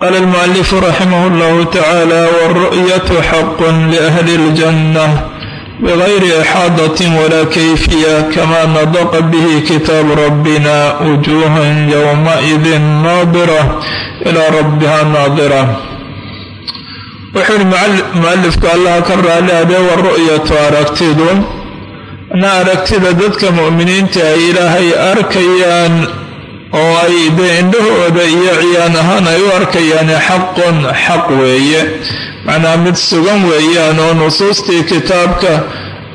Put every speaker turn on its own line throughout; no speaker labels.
qaala almualifu raximah llahu tacaala wاlru'yatu xaqu liahli اljanة bgayri ixaadatin walaa kayfiya kama nadaqa bihi kitaabu rabbina wujuuhan yowmaidin naadira ilaa rabbiha naadira wuxuu yihi mualifku allaha ka raali adee waru'yatu aragtidu na aragtida dadka mu'miniinta ay ilaahay arkayaan oo ay dee indhahooda iyo ciyaan ahaan ay u arkayaan xaqun xaq weeye. Macnaa mid sugan weeyaan oo nusuustii kitaabka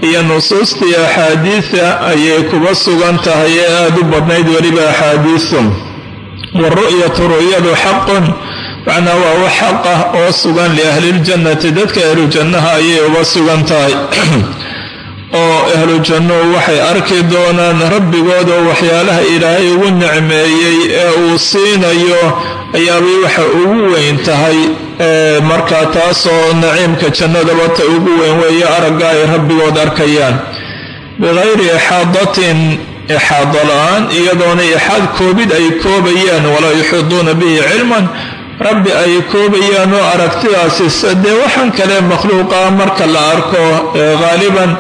iyo nusuustii axaadiida ayay kuba sugan tahay ee aada u badnayd weliba axaadiisu waru'yatu ru'yadu xaqun macnaa waa wax xaq ah oo sugan liahliljannati dadka ahlujannaha ayay uba sugan tahay oo ahlu jannuhu waxay arki doonaan rabbigooda waxyaalaha ilaahay ugu nicmeeyey ee uu siinayo ayaabay waxa ugu weyn tahay markaa taasoo naciimka jannadaba ta ugu weyn weeye aragga ay rabbigood arkayaan. Bikayri ixaadatin ixaado la'aan iyadoona ixaad koobid ay koobayaan walaa yuxiiduuna bihi cilman. Rabbi ay koobayaan oo aragtidaasi dee waxaan kale makhluuqa marka la arko haaliban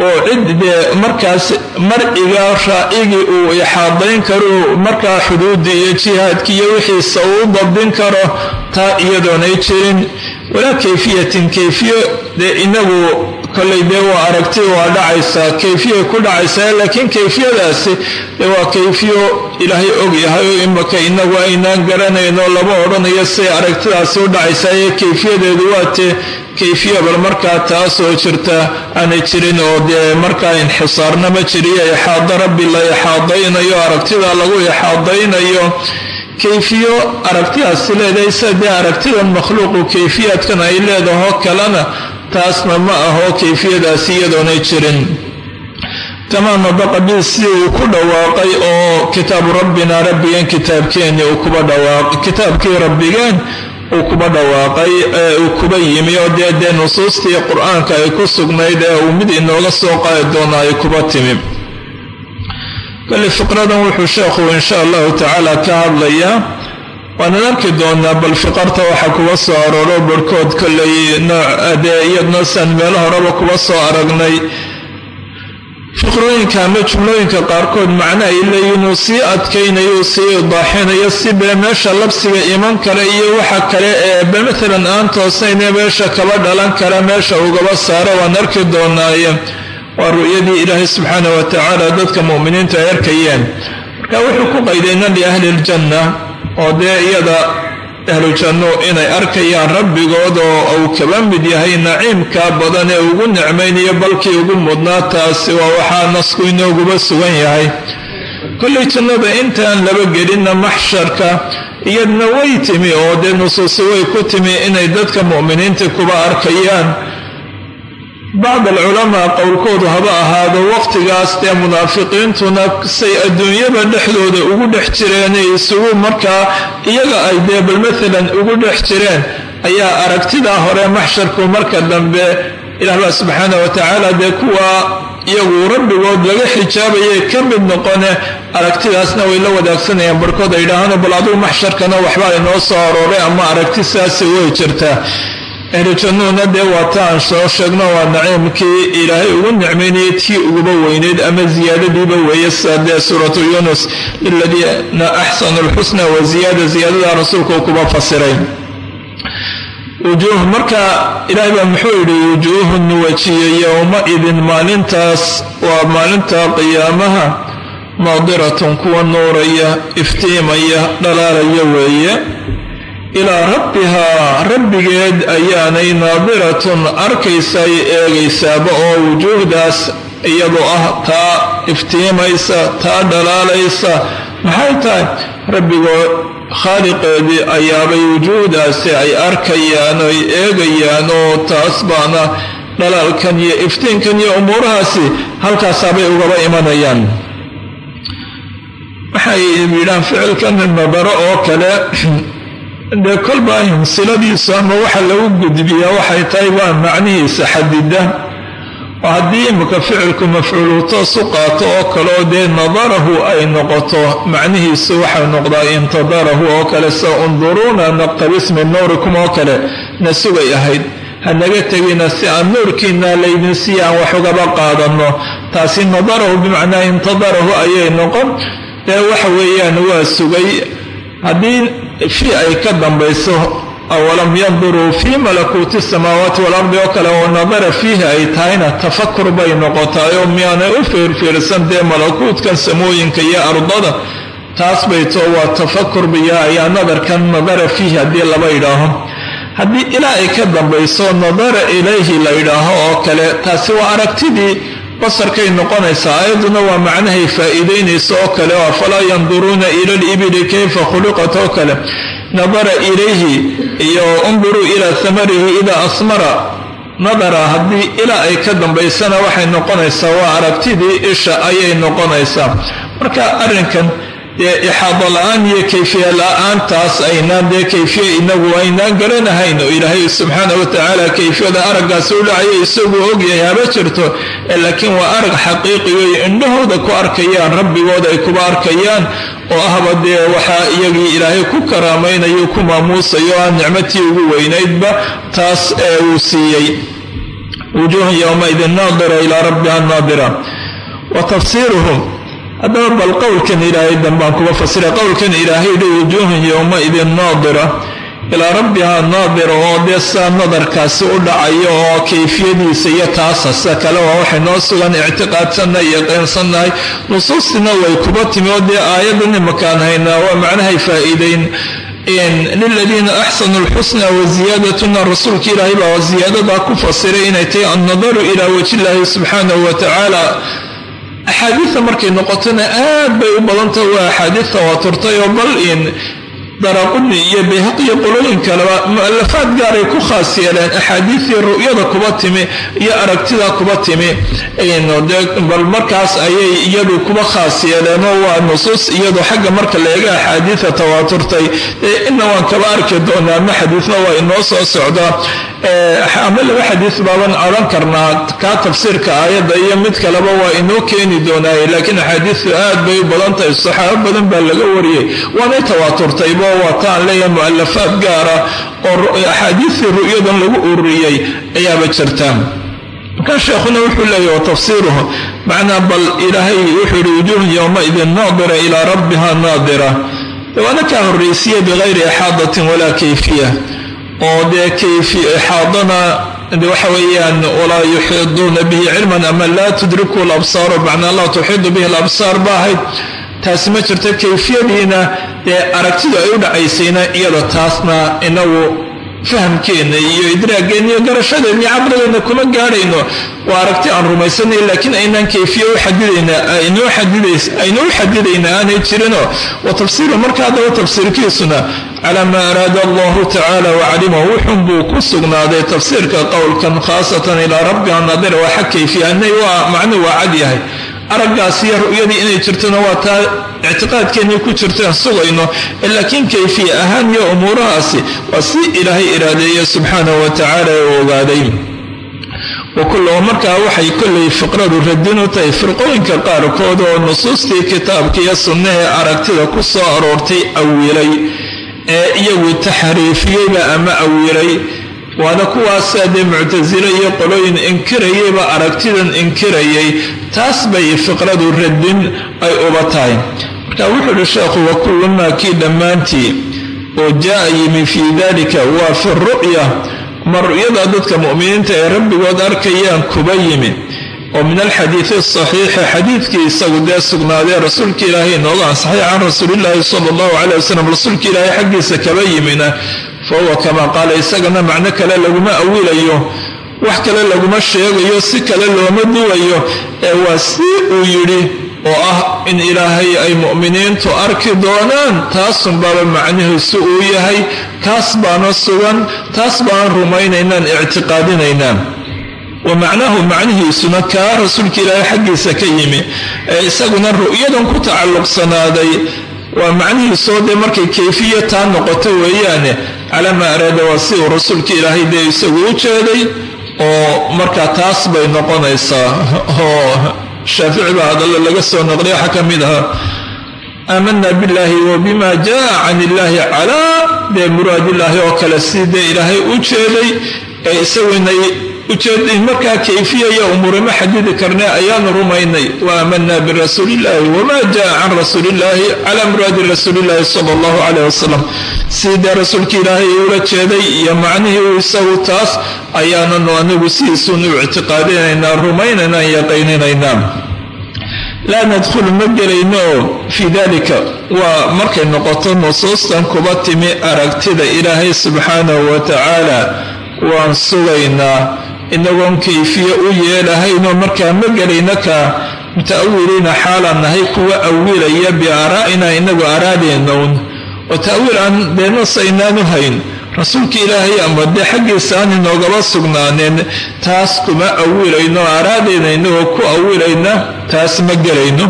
oo cid dee markaas marciga raa'igii uu ixaadayn karo markaa xuduudii iyo jihaadkii iyo wixiisa uu dabdin karo taa iyadoonay jirin. Walaa kayfiyatin kayfiyo dee inagu kollay dee waa aragti waa dhacaysaa kayfiyay ku dhacaysaa laakiin kayfiyadaasi dee waa kayfiyo ilaahay og yahay oo imaka inagu aynaan garanayno lama odhanayo siay aragtidaasi u dhacaysaa ee kayfiyadeedu waa tee kayfiya bal markaa taasoo jirta aanay jirin oo dee markaa inxisaarna ma jiriyo ixaado rabbi la ixaadaynayo aragtida lagu ixaadaynayo. Kayfiyo aragtidaasi leedahay sida dee aragtidan makhluuqu kayfiyaadkan ay leedaho kalena taasna ma aho kayfiyadaasi iyadoonay jirin. Kamaa nadaqa bi uu ku dhawaaqay oo kitaabu rabbina rabbigeen kitaabkeeni uu kuba dhawaaqay kitaabkii rabbigeen uu kuba dhawaaqay ee uu kuba yimi oo dee dee nusuustii qur'aanka ay ku sugnayd ee uu mid inooga soo qaadi doona ay kuba timi. Kale fiqradan wuxuu sheekhu insha allahu tacaala ka hadlayaa waanan arki doonaa bal fiqarta waxaa kuba soo arooro barhkood kollay nooc dee iyadna san meelo horeba kuba soo aragnay. Fiqrooyinka ama jumlooyinka qaarkood macno ay leeyihiin uu sii adkaynayo sii idaaxinayo si meesha labsiga iman kale iyo waxa kale ee be maalan aan toosnaynee meesha kaba dhalan kara meesha ugaba saaro waan arki doonaaye waa ru'yadii ilaahay subxaana wa tacaala dadka mu'miniintu ay arkayeen. Marka wuxuu ku qaydayna liahli ljanna oo dee iyada ahlu janno inay arkayaan rabbigood oo uu kaba mid yahay naciimka badan ee ugu nicmaynayo balkii ugu mudnaa taasi waa waxaa nasku inooguba sugan yahay. Kollay jannada intaan laba gelinna maxsharka iyadna way timi oo dee nusuusi way ku timi inay dadka mu'miniinta kuba arkayaan bacd alculamaa qowlkoodu haba ahaado waqtigaas dee munaafiqiintuna say adduunyada dhexdooda ugu dhex jireenay isugu markaa iyaga ay dee bal maalan ugu dhex jireen ayaa aragtidaa hore maxsharku marka dambe ilaah baa subxaana wa tacaala dee kuwa iyagu rabbigood laga xijaabayay ka mid noqone aragtidaasna way la wadaagsanayaan barhkood ay yidhaahaan bal adugu maxsharkana waxbaa inoo soo arooray ama aragti way jirtaa ahlu jannuhuna dee waataan soo sheegno waa naciimkii ilaahay ugu nicmaynayay tii uguba weyneyd ama ziyaadadiiba weeye sida suuratu yunus liladiina axsanu lxusna wa ziyaada ziyaadada rasuulka uu kuba fasiray wujuuh marka ilaahay baa muxuu yidhi wujuuhun wajiye yowma-idin maalintaas waa maalinta qiyaamaha naadiratun kuwa nuuraya iftiimaya dhalaalaya weeye ilaa rabbihaa rabbigeed ayaanay naadiratun arkaysay eegaysaaba oo wujuuhdaas iyadoo ah taa iftiimaysa taa dhalaalaysa. Maxay tahay? Rabbigoo khaaliqeedii ayaabay wujuuhdaasi ay arkayaan ay eegayaan oo taas baana dhalaalkan iyo iftiinkan iyo umuurahaasi halkaasaabay ugaba imanayaan. Waxay yidhaan ficilkan nadaro oo kale dee kolba siladiisu ama waxa lagu gudbiyaa waxay tahay waa macnihiisa xadida haddii imika ficilku mafcuulu toos qaato oo kale oo dee nadarahu ay noqoto macnihiisu waxau noqdaa intadarahu oo kale sa unduruuna naqtabis min nuurikum oo kale na sugay ahayd hanaga tegina si aan nuurkiina laydin sii aan wax ugaba qaadanno. Taasi nadarahu bimacnaa intadarahu ayay noqon. Dee waxa weeyaan waa sugay. Haddii fi ay ka dambayso awalam yanduruu fii malakuuti samaawaati walardi oo kale oo nadara fiihi ay tahayna tafakur bay noqotaay oo miyaanay u fiirfiirsan dee malakuutkan samooyinka iyo ardada. Taas bay too waa tafakur biya ayaa nadarkan nadara fiihi haddii laba idhaaho haddii ilaa ay ka dambayso nadara ilayhi la yidhaaho oo kale taasi waa aragtidii basarkay noqonaysaa aayadduna waa macnahay faa'iidaynaysa oo kale oo afalaa yanduruuna ila libili kayfa khuliqat oo kale. Nadara ilayhi iyo unduruu ilaa samarihi idaa asmara nadara haddii ilaa ay ka dambaysana waxay noqonaysaa waa aragtidii isha ayay noqonaysaa. Marka arrinkan dee ixaado la'aan iyo kayfiya la'aantaas aynaan dee kayfiya inagu aynaan garanahayn oo ilaahay subxaana wa tacaala kayfiyada araggaasi u dhacaya isaguu ogyahay haba jirto. Laakiin waa arag xaqiiqiyoy indhahooda ku arkayaan rabbigooda ay kuba arkayaan oo ahba dee waxaa iyagii ilaahay ku karaamaynayo ku maamuusayo aan nicmatii ugu weynaydba taas ee uu siiyey. Wujuuhun yowmaidin naadira ilaa rabbiha naadira. Wa tafsiiruhum haddaba bal qowlkan ilaahay dambaan kuba fasira. Qowlkan ilaahay dhi wujuuhun yowmaidin naadira. Ilaa rabbihaa naadira oo dee nadarkaasi u dhacayo oo kayfiyadiisa iyo taasa sida kale waa waxay noo sugan ictiqaadsannahay yaqiinsannahay nusuustina way kuba timi oo dee aayadan imakaan haynaa waa macnahay faa'iideyn liladiina axsanu lxusna waziyaadatuna rasuulka ilaahay baa ziyaadadaa ku fasiray inay tahay annadaru ilaa wajillaahi subxaanahu wa tacaala axaadiida markay noqotona aad bay u badanta waa axaadiid tawaaturtay oo bal in daraquni iyo bayhaq iyo qolooyin kaleba mu'alafaad gaaray ku khaas yeeleen. Axaadiidii ru'yada kuba timi iyo aragtida kuba timi. Bal markaas ayay iyadu kuba khaas yeeleenoo waa nusuus iyadu xagga marka laega axaadiida tawaaturtay. Ina waan kaba arki doonaa ama xadiidna waa inoo soo socdaa ama laba xadiid baaban odhan karnaa kaa tafsiirka aayadda iyo mid kaleba waa inoo keeni doonaaye laakiin axaadiistu aad bay u badan tahay saxaabo badan baa laga wariyey. Waanay tawaaturtaybo waa taan leeyahay mu'alafaad gaara oo axaadiistii ru'yadan lagu ururiyey ayaaba jirta markaa sheekhuna wuxuu leeyahy wa tafsiiruhu macnaa bal ilaahay wuxuu yihi wujuuhun yowmaidin naadira ilaa rabbiha naadira. Waana kaa horraysiye bikayri ixaadatin walaa kayfiya oo dee kayfi ixaadana waxa weeyaan walaa yuxiiduuna bihi cilman ama laa tudriku labsaaru macnaa laa tuxiidu bihi labsaar ba ahayd taasi ma jirto kayfiyadiina dee aragtidu ay u dhacaysayna iyada taasna inagu fahamkeenna iyo idraageenna iyo garashadeenna iyo caqligeenna kuma gaadhayno. Waa aragti aan rumaysanay laakiin aynaan kayfiya aynuu xadidayna aanay jirino. Wa tafsiiru marka haddaba tafsiirkiisuna calaa maa araada allahu tacala wacalimahu wuxun buu ku sugnaaday tafsiirka qowlkan khaasatan ilaa rabbiha naadira waa xag kayfiya anay macnuu waa cad yahay araggaas iyo ru'yadii inay jirtona waa taa ictiqaadkeennii ku jirtaan sugayno laakiin kayfiya ahaan iyo umuurahaasi waa si ilaahay iraadeeye subxaanahu wa tacaala u ogaaday. Wakullaba markaa waxay kollay fiqradu radin u tahay firqooyinka qaarkood oo nusuustii kitaabka iyo sunnahee aragtida ku soo aroortay awilay ee iyagu taxriifiyeyba ama awilay waana kuwaasaa dee muctasile iyo qolooyin inkirayayba aragtidan inkirayay taas bay fiqradu radin ay uba tahay. Marka wuxuu uhi sheekhu wakullu maa kii dhammaantii oo jaa yimi fii dalika waa fi ru'ya ma ru'yada dadka mu'miniinta ay rabbigood arkayaan kuba yimi. Oo min alxadiidi asaxiixi xadiidkii isagu dee sugnaadee rasuulka ilaahay inooga ansaxay can rasuulillaahi sala allahu caleyh wasalam rasuulka ilaahay xaggiisa kaba yimina fahuwa kamaa qaala isagana macno kale laguma awilayo wax kale laguma sheegayo si kale looma duwayo ee waa si uu yidhi oo ah in ilaahay ay mu'miniintu arki doonaan taasunbaaba macnihiisu uu yahay kaas baana sugan taas baan rumaynaynaan ictiqaadinaynaan wa macnahu macnihiisuna kaa rasuulka ilaahay xaggiisa ka yimi ee isaguna ru'yadan ku tacalluqsanaaday waa macnihiisoo dee markay kayfiya taa noqoto weeyaane calaa maa araada waa si uu rasuulka ilaahay dee isagu u jeeday oo markaa taas bay noqonaysaa. Oo shaafici baa hadalla laga soo noqday waxaa ka mid ahaa aamana billahi wa bima jaa can illahi calaa. Dee muraadillaahi oo kale sidee ilaahay u jeeday ee isagunay ujeed markaa kayfiya iyo umuurama xadidi karnay ayaanu rumaynay. Wa aamanaa birasuuliillaahi wama jaa can rasuuliillaahi calaa muraadi rasuuliillaahi sala allahu caleyh wasalam sidee rasuulka ilaahay ula jeeday iyo macnihii uu isagu taas ayaananu anigu sidiisuunu ictiqaadinaynaa rumaynaynaa yaqiininaynaa laa nadkhulu ma gelayno fii dalika waa markay noqoto nusuustan kuba timi aragtida ilaahay subxaanahu wa waan sugaynaa inagoon kayfiye u yeelahaynoo markaa ma gelayno ka muta'awiliina xaalaan nahay kuwa awilaya biaaraa'ina inagu araadeennown. Oo ta'wiil aan deenas aynaanu hayn rasuulka ilaahay ama dee xaggiisa aan inoogaba sugnaaneen taas kuma awilayno araadeyna inagoo ku awilayna taas ma gelayno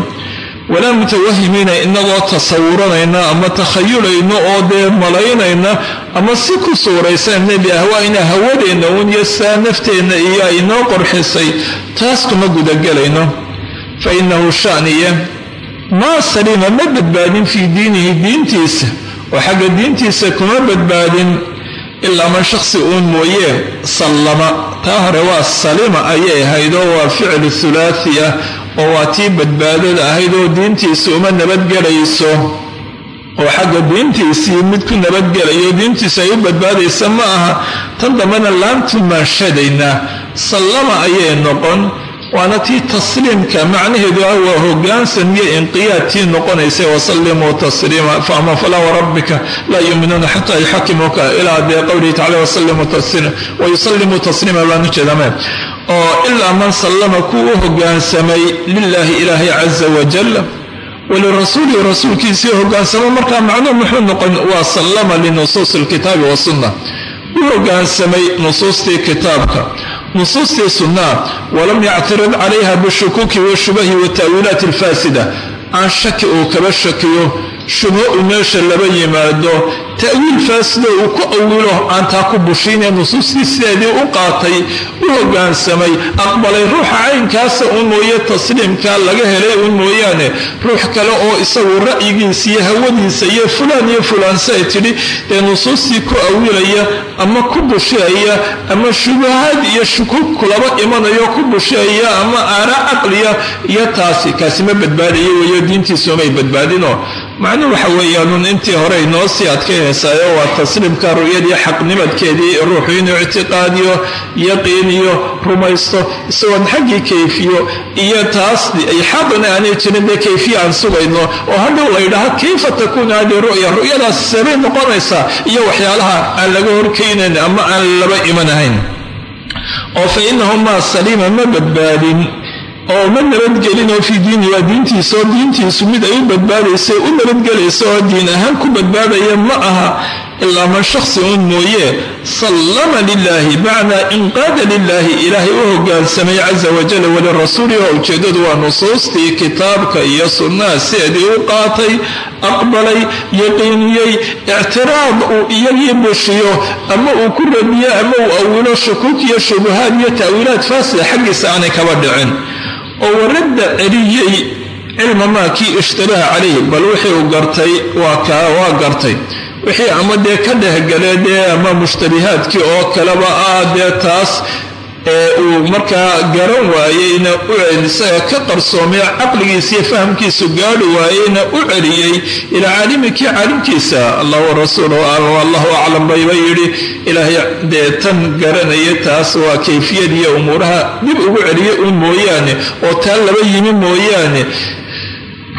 walaa mutawahimiina inagoo tasawuranayna ama takhayulayno oo dee malaynayna ama si ku suuraysanna biahwaa'ina hawadeenna uun iyo saa nafteenna iyo ay inoo qorxisay taas kuma gudagelayno fa innahu shaniya maa salima ma badbaadin fii diinihi diintiisa. Oo xagga diintiisa kuma badbaadin ilaa man shaksi uun mooye sallama. Taa hore waa salima ayay ahayd oo waa ficlu thulaathi ah oo waa tii badbaadada ahayd oo diintiisa uma nabadgelayso oo xagga diintiisii mid ku nabadgelayo diintiisa ay u badbaadaysa ma aha. Tan dambena laantu maanshadaynaa sallama ayay noqon waana tii tasliimka macnaheedu ah waa hogaansan iyo inqiyaadtii noqonaysa wasallimuu tasliima faama falaa warabbika laa yuuminuuna xataa yuxakimuuka ilaa dee qowlihi tacala wayusallimuu tasliima baanu jeedameen oo ilaa man sallama kuu u hogaansamay lilaahi ilaahay caza wajal walirasuulihi rasuulkiisii hogaansamo markaa macnuhu muxuu noqon waa sallama linusuusi alkitaabi wasunna u hogaansamay nusuustii kitaabka nusuustii sunnaa walam yactirid calayha bishukuuki washubahi wata'wiilaati alfaasida. Aan shaki uu kaba shakiyo shubho uu meesha laba yimaado ta'wiil faasida uu ku awilo aan taa ku bushiinee nusuustii sideedii u qaatay u hogaansamay aqbalay ruuxa caynkaasa uun mooye tasliimka laga helay uun mooyaane ruux kale oo isagu ra'yigiisa iyo hawadiisa iyo fulaan iyo fulaanse ay tidhi dee nusuustii ku awilaya ama ku bushiyaya ama shubahaad iyo shukuub kulaba imanayo ku bushiyaya ama aaraa caqliya iyo taasi kaasi ma badbaadayo weeyo diintiisu may badbaadino macnuhu waxa weeyaanuun intii hore inoo sii adkaynaysayo waa tasliimka ru'yadii xaqnimadkeedii ruuxu inuu ictiqaadiyo yaqiiniyo rumaysto isagoon xaggii kayfiyo iyo taas ixaadana aanay jirin dee kayfiya aan sugayno oo hadhow la ydhaha kayfa takuunu haddii ru'ya? Ru'yadaas sabay noqonaysaa iyo waxyaalaha aan laga horkaynayn ama aan laba imanahayn oo fa inahu maa saliima ma badbaadin oo ma nabadgelin oo fii diini waa diintiisa oo diintiisu mid ay u badbaadaysa u nabadgelaysa oo diin ahaan ku badbaadaya ma aha ilaa man shaksi uun mooye. Sallama lilaahi bacdaa inqaada lilaahi ilaahay u hogaansamay caza wajal walirasuuli oo ujeeddadu waa nusuustii kitaabka iyo sunnaha sideedii u qaatay aqbalay yaqiiniyey ictiraad uu iyagii bushiyo ama uu ku radiyo ama uu awilo shukuuk iyo shubuhaad iyo ta'wiilaad faasida xaggiisa aanay kaba dhicin oo waradda celiyey cilma maa kii ishtiraha calayh bal wixii uu gartay waa gartay. Wixii ama dee ka dhehgale dee ama mushtabihaadkii oo kaleba ah dee taas ee uu markaa garan waayeyna u celisaga ka qarsoomay caqligiisa iyo fahamkiisu gaadhi waayeyna u celiyey ilaa caalimi kii caalimkiisa allah warasuuluhu allahu aclam bayba yidhi ilaahay dee tan garanaya taas waa kayfiyadiiyo umuuraha dib ugu celiya uun mooyaane oo taa laba yimi mooyaane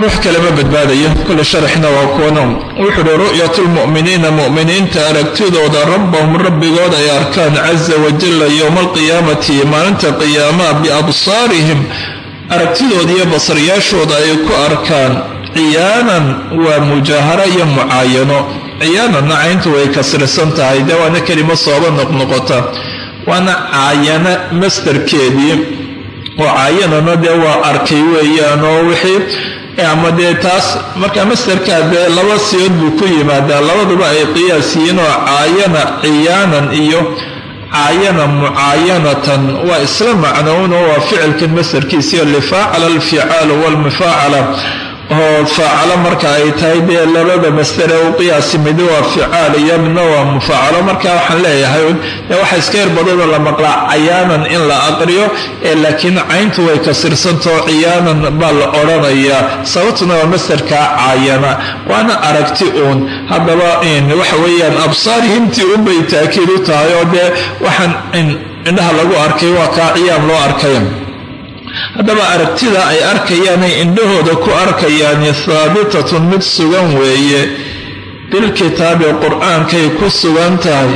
ruux kale ma badbaadayo. Kole sharaxna waa kuwana wuxuu uhi ru'yatu lmu'miniina mu'miniinta aragtidooda rabbahum rabbigood ay arkaan caza wajalla yowma alqiyaamati maalinta qiyaamaha biabsaarihim. Aragtidooda iyo basaryaashooda ay ku arkaan ciyaanan waa mujaaharo iyo mucaayano. Ciyaananna cayntu way kasrisan tahay. Dee waana kelimo sooba noqnoqota. Waana caayana masdarkeedii. Oo caayanana dee waa arkay weeyaan oo wixii ama dee taas marka masdarkaa dee laba siyood buu ku yimaadaa. Labaduba ay qiyaas oo caayana ciyaanan iyo caayana mucaayanatan. Waa isla macnown oo waa ficilkan masarkiisiyo lifaacala alficaalu walmufaacala oo faacalo marka ay tahay dee labada masdare u qiyaasi midi waa ficaal midna waa mufaacalo. Marka waxaan leeyahay waxa iska yar badada la maqlaa cayaanan in la aqriyo ee laakiin cayntu way kasirsantaoo ciyaanan baa la odhanayaa sababtuna waa masdarka caayana waana aragti uun. Haddaba waxa weeyaan absaarihimtii unbay taakiid u tahay oo dee waxaan indhaha lagu arkay waa kaa ciyaam loo arkay haddaba aragtida ay arkayaanay indhahooda ku arkayaani haabitatun mid sugan weeye bilkitaabi qur'aankay ku sugan tahay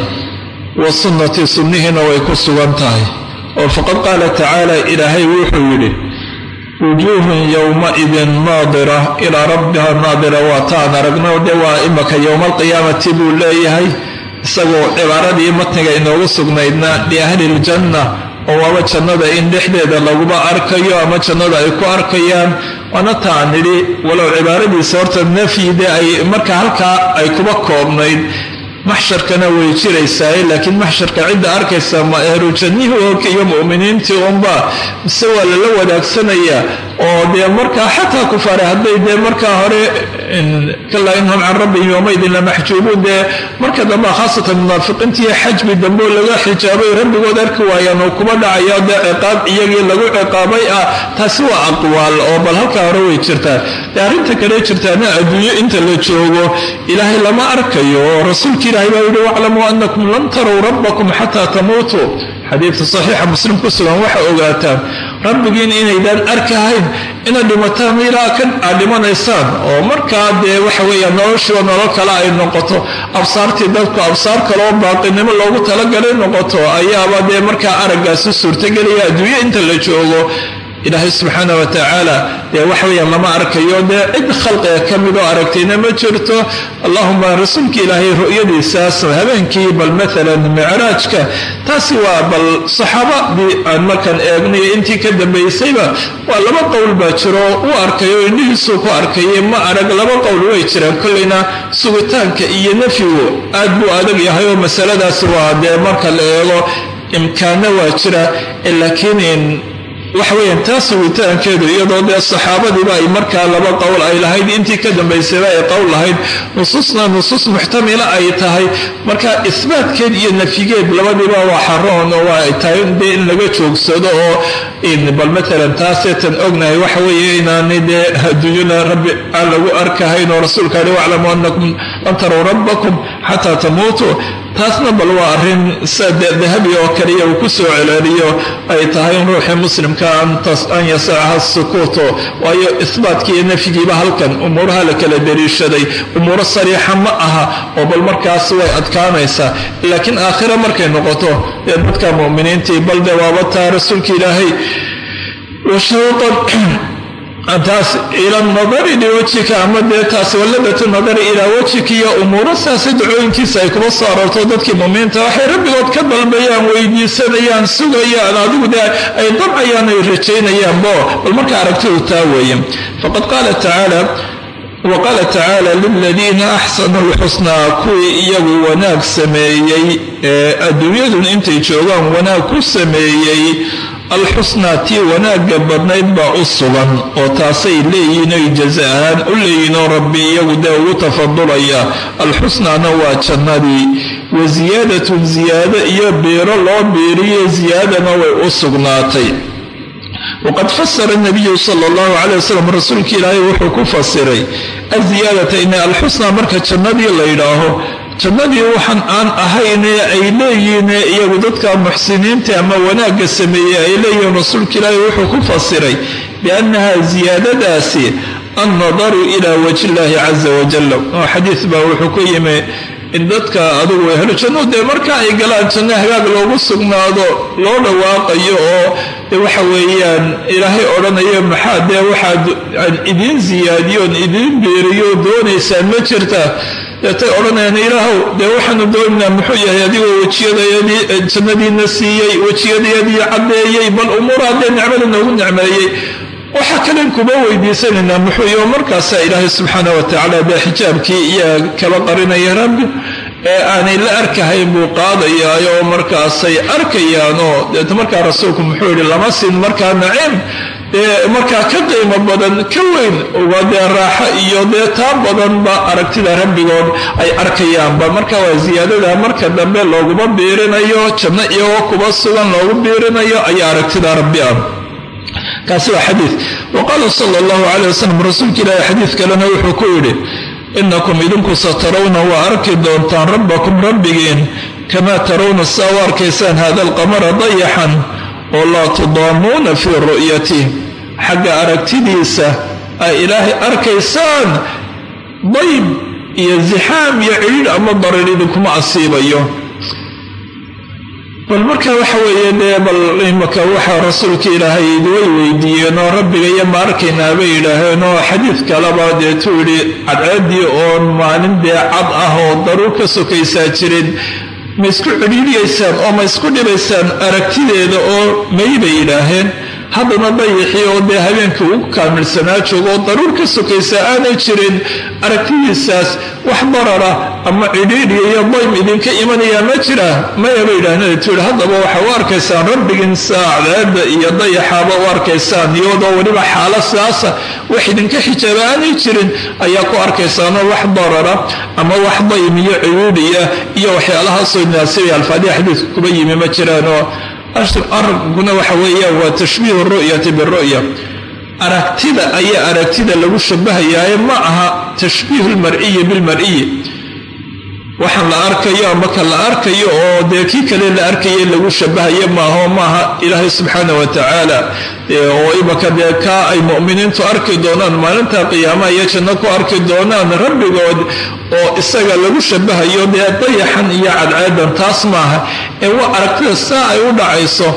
wa sunnati sunnihiina way ku sugan tahay. Oo faqad qaala tacaala ilaahay wuxuu yidhi wujuuhun yowmaidin naadira ilaa rabbiha naadira waa taan aragno de waa imaka yowma alqiyaamati buu leeyahay isagoo cibaaradii matniga inoogu sugnaydna liahli ljanna oo waaba jannada in dhexdeeda laguba arkayo ama jannada ay ku arkayaan. Waana taan nidhi walow cibaaradiisa horta nafyide ay marka halkaa ay kuba koobnayd maxsharkana way jiraysaa laakiin maxsharka cidda arkaysa ma ehlu jannihii iyo mu'miniintii unba. Mise waa lala wadaagsanaya oo dee markaa xataa kufaare hadday dee markaa hore kalaa inhum can rabbihim yowmaydin lamaxjuubuun dee marka dambe khaasatan munaafiqiintii xajbi dambe laga xijaabay rabbigood arki waayaan oo kuba dhacaya dee ciqaab iyagii lagu ciqaabay ah taasi waa aqwaal oo bal halkaa hore way jirtaa. Dee arrinta kale jirtaana adduunyo inta la ilahay baa yihi waclamuu anakum lam tarow rabbakum xataa tamuutuu xadiidka saxiixa muslim ku sugan waxa ogaataan rabbigiin inaydaan arkahayn inaad dhimataan ilaa kan aad dhimanaysaan. Oo markaa dee waxa weeyaan noloshiiba nolol kale ay noqoto absaartii dadku absaar kaleoo baaqinimo loogu talagalay noqoto ayaaba dee markaa araggaasi suurtagelaya adduunyo inta la joogo ilaahay subxaana wa tacaala dee waxa weyaan lama arkayo dee cid khalqiga ka midoo aragtayna ma jirto. Allahuma rasuulka ilaahay ru'yadiisaas habeenkii bal maalan micraajka taasi waa bal saxaabadii aan markaan eegnay intii ka dambaysayba waa laba qowl baa jiro u arkayo indhihiisuu ku arkayay ma arag laba qowl way jiraan. Kolleyna sugitaanka iyo nafyigu aad buu adag yahay oo masaladaas waa dee marka la eego imkaanna waa jira laakiin waxa weeyaan taa sugitaankeedu iyadoo dee saxaabadiiba ay markaa laba qowl ay lahayd intii ka dambaysayba ay qowl lahayd nusuusna nusuus muxtamila ay tahay. Marka isbaatkeed iyo nafyigeed labadiiba waa xaroon oo waa ay tahay dee in laga joogsado oo bal maalan taaseetan ognahay waxa weeye inaanay dee adduunyada rabbi aan lagu arkahayn oo rasuulka ali waclamu anakum lan tarow rabbakum xataa tamuutuu taasna bal waa arrin sida dahabi oo kaliya uu ku soo celeliyo ay tahay in ruuxii muslimka an yasacaha sukuuto. Waayo isbaatkii iyo nafyigiiba halkan umuuraha la kala dariishaday umuuro sariixa ma aha oo bal markaas way adkaanaysaa. Laakiin aakhira markay noqoto dee dadka mu'miniintii bal dee waaba taa rasuulka ilaahay taas ila nadari liwajhika ama dee taas waladatu nadari ilaa wajhika iyo umuuro saasa dacooyinkiisa ay kuma soo aroorto dadkii muminiinta waxay rabbigood ka dalbayaan weydiisanayaan sugayaan adigu dee ay dabcayaan ay rajaynayaanbo bal marka aragtidu taa weeye faqad qaala tacaala waqaala tacaala liladiina axsanuu lxusnaa kuwii iyagu wanaag sameeyey ee adduunyadun intay joogaan wanaag ku sameeyey alxusnaa tii wanaagga badnayd baa u sugan oo taasay leeyihiin oy jaza ahaan u leeyihiin oo rabbi iyagu dee ugu tafadulaya alxusnaana waa jannadii. Wa ziyaadatun ziyaado iyo biiro loo biiriye ziyaadana way u sugnaatay. Waqad fasara nabiyu sala allahu calay wasalam rasuulka ilaahay wuxuu ku fasiray aziyaadata in alxusnaa marka jannadii la yidhaaho jannadii waxaan aan ahayne ay leeyihiin iyagu dadka muxsiniinta ama wanaagga sameeyey ay leeyihiin rasuulka ilaahi wuxuu ku fasiray biannaha ziyaadadaasi annadaru ilaa wajhi illaahi caza wajal oo xadiis baa wuxuu ku yimi in dadka adugu helo janno dee marka ay galaan janno hagaag loogu sugnaado loo dhawaaqayo oo waxa weeyaan ilaahay odhanayo maxaa dee waxaad idiin siyaadiyoon idiin beeriyo doonaysaan ma jirta deetay odhanayaan ilaahow dee waxaanu doonaynaa muxuu yahay adigoo wejiyadayadii jannadiina siiyey wejiyadayadii caddeeyey bal umuuraha dee nicmada noogu nicmeeyey. Waxa kalen kuma weydiisanaynaa muxuu iyo markaasaa ilaahay subxaana wa tacaala dee xijaabkii iyaa kaba qarinaya rabbi ee aanay la arkahayn buu qaadayaay oo markaasay arkayaanoo deeta markaa rasuulku muxuu yidhi lama siin markaa naciim markaa ka qiimo badan ka weyn waa dee raaxo iyo dee taa badanba aragtida rabbigood ay arkayaanba marka waa ziyaadada marka dambe looguma biirinayo janno iyagoo kuba sugan loogu biirinayo ayaa aragtida rabbi ah. Kaasi waa xadiid wa sala allahu caleyh wasalam rasuulka ilaahi xadiid kalena wuxuu ku yidhi inakum idinku satarawna waa arki doontaan rabbakum rabbigiin kamaa tarawna saa u arkaysaan hada alqamara dayaxan oo laa tudaamuuna fii ru'yatih xagga aragtidiisa ay ilaahay arkaysaan dayb iyo zixaam iyo cidhiidh ama darar idinkuma asiibayo. Bal marka waxa weeye dee bal imaka waxa rasuulka ilaahay way weydiiyeen oo rabbiga iyo ma arkaynaa bay yidhaaheen oo xadiid kaleba deetuu yidhi cadceeddii oo maalin dee cad ah oo daruur ka sokaysaa jirin ma isku cidhiidhiyaysaan oo ma isku dhibaysaan aragtideeda oo may bay yidhaaheen haddana dayixii oo dee habeenkii ugu kaamilsanaa joogo oo daruur ka sokaysa aanay jirin aragtidiisaas wax darara ama cidhiidhiya iyo daym idinka imanayaa ma jira maya bay yidhahdeen tuuhi haddaba waxaa u arkaysaan rabbigiin saacdeeda iyo dayaxaaba u arkaysaan iyadoo weliba xaalo sidaasa wax idinka xijaaba aanay jirin ayaa ku arkaysaanoo wax darara ama wax daym iyo cidhiidhiya iyo waxyaalahaasoo naasibay alfaadiha xadiidka kuba yimi ma jiraanoo arrinkuna waxa weeyaan waa tashbiihu ru'yati biru'ya aragtida ayaa aragtida lagu shabahayaaye ma aha tashbiihu lmar'iyi bilmar'iyi waxaan la arkayo ama ka la arkayo oo dee kii kale la arkaye lagu shabahaye maaho maaha ilaahay subxaana wa tacaala oo imaka dee kaa ay mu'miniintu arki doonaan maalinta qiyaamaha iyo janno ku arki doonaan rabbigood oo isaga lagu shabahayo dee dayaxan iyo cadceedan taas maaha. Ee waa aragtida saa ay u dhacayso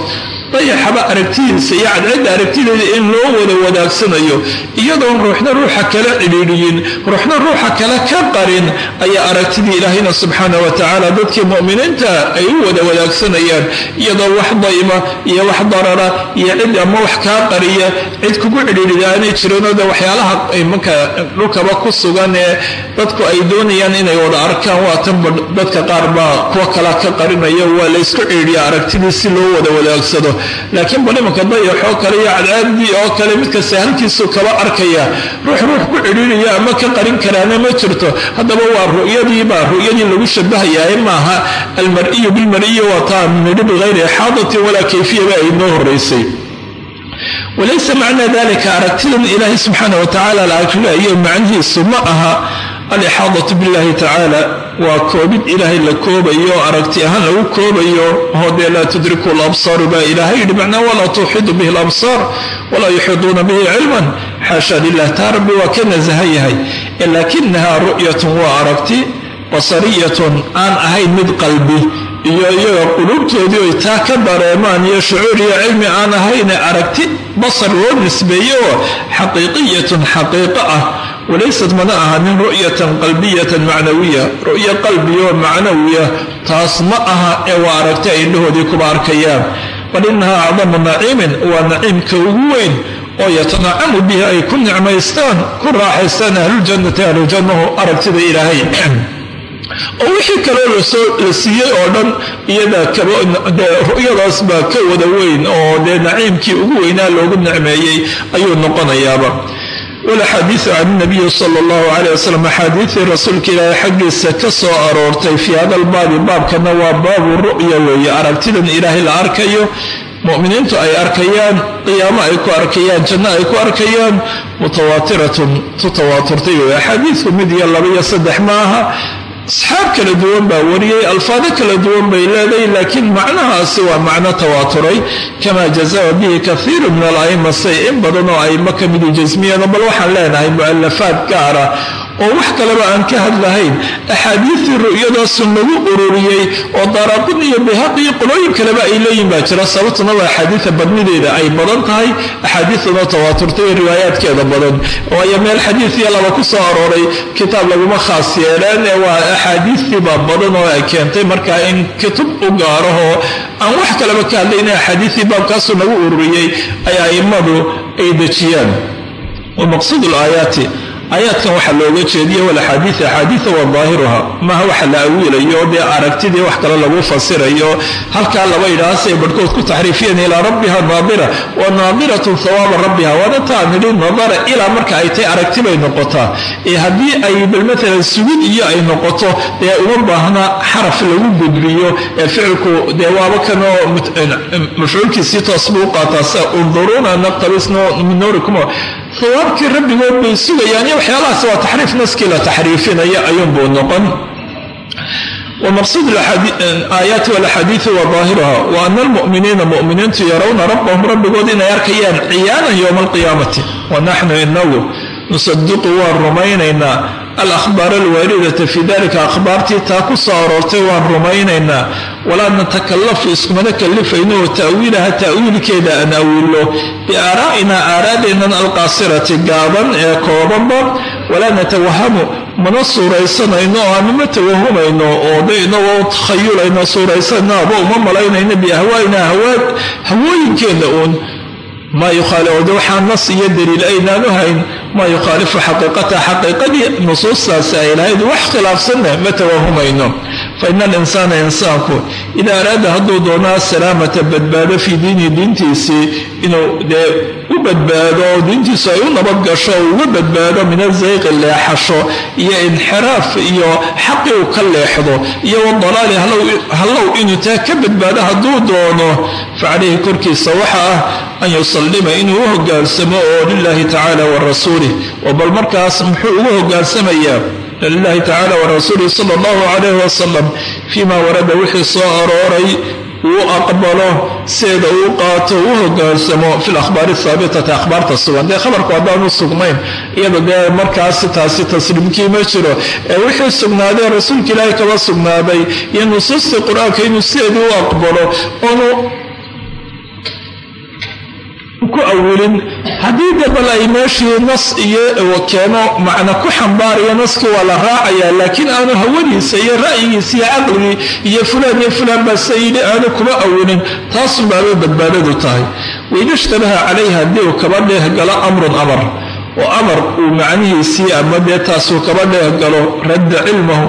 dayaxaba aragtidiisa iyo cadceedda aragtideeda in loo wada wadaagsanayo iyadoon ruuxna ruuxa kala cidhiidhiyin ruuxna ruuxa kale ka qarin ayaa aragtidii ilaahayna subxaana wa tacaala dadkii mu'miniinta ay u wada wadaagsanayaan iyadoo wax dayma iyo wax darara iyo cid ama wax kaa qariya cid kugu cidhiidhida aanay jirinoo de waxyaalaha imanka dhulkaba ku sugan ee dadku ay doonayaan inay wada arkaan waa tanba dadka qaar baa kuwa kala ka qarinaya waa laysku cidhiidhiya aragtidii si loo wada wadaagsado. Laakiin bal imanka dayaxoo kale iyo cadcaadii oo kale mid kasta halkiisu kaba arkaya. Ruux ruux ku cidhiidhaya ama ka qarin karaana ma jirto. Haddaba waa ru'yadiiba ru'yadii lagu shabahayaay maaha almar'iyu bilmar'iyi waa taa nidhi bikayri ixaadatin walaa kayfiyaba ay noo horeysay walaysa macnaa dalika aragtidan ilaahay subxaana wa tacaala la akrinayo macnihiisu ma aha alixaadatu billahi tacaala waa koobid ilaahay la koobayo aragti ahaan lagu koobayo hodee laa tudriku labsaaru baa ilaahay yidhi macnaa walaa tuuxidu bihi labsaar walaa yuxiiduuna bihi cilman. Xaasha lilah taa waa ka nasahan yahay. Laakinahaa ru'yatun waa aragti basariyatun aan ahayn mid qalbi. Iyo iyaga quluubtoodii oy taa ka dareemaan iyo shucuur iyo cilmi aan ahayne aragti basar loo nisbeeye oo xaqiiqiyatun xaqiiqo ah walaysat mana ahanin ru'yatan qalbiyatan macnawiya. Ru'yo qalbiyo macnawiya taas ma aha ee waa aragti ay indhahoodii kuba arkayaan bal inahaa acdamu naciimin waa naciimka ugu weyn oo yatanacamu bihi ay ku nicmaystaan ku raaxaystaan ahluljannati ahlujannahu aragtida ilaahay. Oo wixii kaloo la siiyey oo dhan iyadaa ru'yadaas baa ka wada weyn oo dee naciimkii ugu weynaa loogu nicmeeyey ayuu noqonayaaba walaxaadiidu can nabiyi sala allahu caleyh wasalam axaadiidii rasuulka ilaahay xaggiisa ka soo aroortay fii hada albaabi baabkana waa baabu ru'ya weeye. Aragtidan ilaahay la arkayo mu'miniintu ay arkayaan qiyaamo ay ku arkayaan janno ay ku arkayaan mutawaatiratun tutawaaturtay wey axaadiidku mid iyo laba iyo saddex maaha asxaab kala duwan baa wariyey alfaado kala duwan bay leedahay laakiin macnahaasi waa macno tawaaturay kamaa jazaba bihi kaiiru min ala'ima say in badan oo aimo ka midu jasmiyano bal waxaan leenahay mu'alafaad gaara oo wax kaleba aan ka hadlahayn axaadiidtii ru'yadaasun lagu ururiyey oo daaraaqun iyo bihaq iyo qolooyin kaleba ay leeyihiin baa jira. Sababtuna waa badnideeda ay badan tahay axaadiiduna tawaaturtay ee riwaayaadkeeda badan. Waayo meel xadiid iyo laba ku soo arooray kitaab laguma khaas yeeleen ee waa axaadiistiibaa badan oo ay keentay. Markaa in kutub u gaarahoo aan wax kaleba ka hadlayna axaadiidtii baabkaasu lagu ururiyey ay a'immadu ay dejiyaan. Wa maqsuud laayaati aayaadkan waxaa looga jeediya walaxaadiid axaadiida wa daahiruha maaha waxa la awiilayo dee aragtidii wax kale lagu fasirayo. Halkaa laba yidhaahasay barhkood ku taxriifiyeen ilaa rabbiha naadira wa naadiratun hawaaba rabbiha. Waana taan nadara ilaa marka ay tay aragti bay noqotaa. Ee haddii ay bal maalan sugid iyo ay noqoto dee uma baahna xaraf lagu gudbiyo. Ee ficilku dee waaba kanoo mafcuulkiisii toos buu qaataa sa unduruuna naqtabis min hawaabkii rabbigood bay sugayaan iyo waxyaalahaas waa taxriif naskii la taxriifinaya ayuunbuu noqon. Wmaqsuud aayaati walaxaadiidi wa daahiruha wa ana almu'miniina mu'miniintu yarawna rabbahum rabbigood inay arkayaan ciyaanan yowma alqiyaamati wa naxnu inagu nusadiqu waan rumaynaynaa alahbaar alwaaridata fii dalika akhbaartii taa ku soo aroortay waan rumaynaynaa walaa natakalafu iskumana kalifayno oo ta'wiilaha ta'wiilkeeda aan awilo biaaraa'ina aaraadeennan alqaasirati gaaban ee koobanba walaa natawahamu mana suuraysanayno oo aanuma tawahumayno oo de takhayulayno suuraysanaba uma malaynayno biahwaa'ina hawooyinkeenna uun maa yukhaalifde waxaa nas iyo daliil aynaanu hayn maa yukhaalifu xaqiiqata xaqiiqadii nusuustaasi ay lahayd wax khilaafsanna ma tawahumayno fa ina alinsaana insaanku idaa araada hadduu doono asalaamata badbaado fii diinihi diintiisii inuu dee u badbaado oo diintiisu ay u nabadgasho oo uga badbaado min azayqi leexasho iyo inxiraaf iyo xaqi uu ka leexdo iyo wadalaali hallow inuu taa ka badbaado hadduu doono fa calayhi korkiisa waxa ah an yusallima inuu u hogaansamo oo lilahi tacala wa rasuulih oo bal markaas muxuu ugu hogaansamayaa lilahi tacala wa rasuulih sala allahu calayh wasalam fiima warada wixii soo arooray uu aqbalo seeda uu qaato uu hogaansamo fi lakhbaari ahaabitati akhbaarta sugan dee khabarku haddaanu sugnayn iyada dee markaasi taasi tasliimkii ma jiro ee wixii sugnaadee rasuulka ilaahay kaba sugnaaday iyo nusuustii qur'aanka inuu sideedii u aqbalo oonu ku awilin haddii debal ay meeshii nas iyo keeno macna ku xambaaraya naskii waa la raacaya laakiin aanu hawadiisa iyo ra'yigiisa iyo caqligii iyo fulaan iyo fulaan baa sayidhi aanu kuma awilin taasunbaabay badbaadadu tahay. Waida ishtabaha calayhi haddii uu kaba dheehgalo amrun amar oo amar uu macnihiisii ama dee taasuu kaba dheehgalo radda cilmahu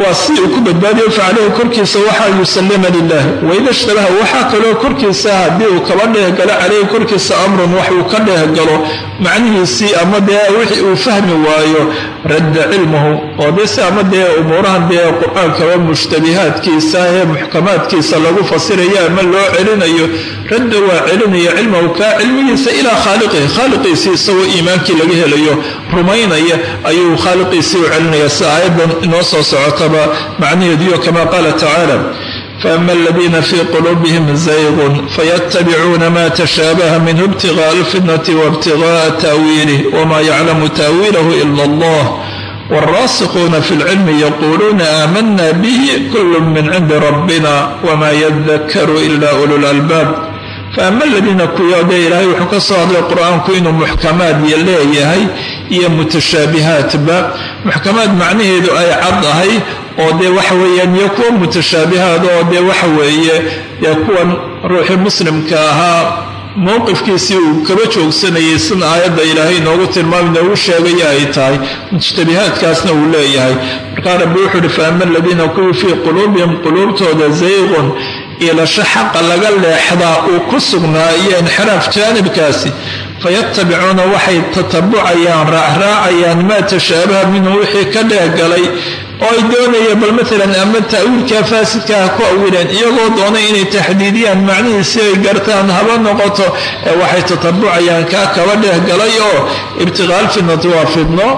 waa si uu ku badbaadiyo facaleyhi korkiisa waxaa yusallima lilah waida ishtabaha waxaa kaloo korkiisa haddii uu kaba dheehgalo caleyhi korkiisa amrun wax uu ka dheehgalo macnihiisii ama dee wixii uu fahmi waayo radda cilmahu oo dee si ama dee umuurahan dee qur'aankaba mushtabihaadkiisa ee muxkamaadkiisa lagu fasirayo ama loo celinayo. Radda waa celinaya cilmahu kaa cilmigiisa ilaa khaaliqihi. Khaaliqiisii isagoo iimaankii laga helayo. Rumaynaya ayuu khaaliqiisii u celinaya si aayadan inoo soo socotaba macnaheediyo kama qaala tacaala faama aladiina fii quluubihim zaygun fayatabicuuna ma tashaabaha minhu ibtigaءa alfitnati waibtigaءa ta'wiilih wma yaclamu ta'wiilahu ila allah wاlraasikuuna fi lcilmi yaquuluuna aamana bihi kulu min cindi rabbina wma yadakaru ila ulu lalbaab faama aladiina kuwii dee ilaahay wuxuu ka soo hadlay qur'aanku inuu muxkamaad leeyahay iyo mutashaabihaatba. Muxkamaad macnaheedu ay cad ahay oo dee waxa weeyaan iyo kuwa mutashaabihaad oo dee waxa weeye dee kuwan ruuxii muslimka ahaa mowqifkiisii uu kaba joogsanayay sida aayadda ilaahay inoogu tilmaami noogu sheegaya ay tahay mushtabihaadkaasna uu leeyahay. Markaa rabbi wuxuu uhi faama aladiina kuwii fii quluubihim quluubtooda zayqun iilasho xaqa laga leexdaa uu ku sugnaa iyo inxiraaf jaanibkaasi fayatabicuuna waxay tatabucayaan raacraacayaan maa tashaabaha minhu wixii ka dheehgalay oo ay doonayeen bal maalan ama ta'wiilka faasidkaha ku awileen iyagoo doonay inay taxdiidiyaan macnihiisi ay gartaan haba noqoto ee waxay tatabucayaan kaa kaba dheehgalay oo ibtiqaal fitnati waa fidno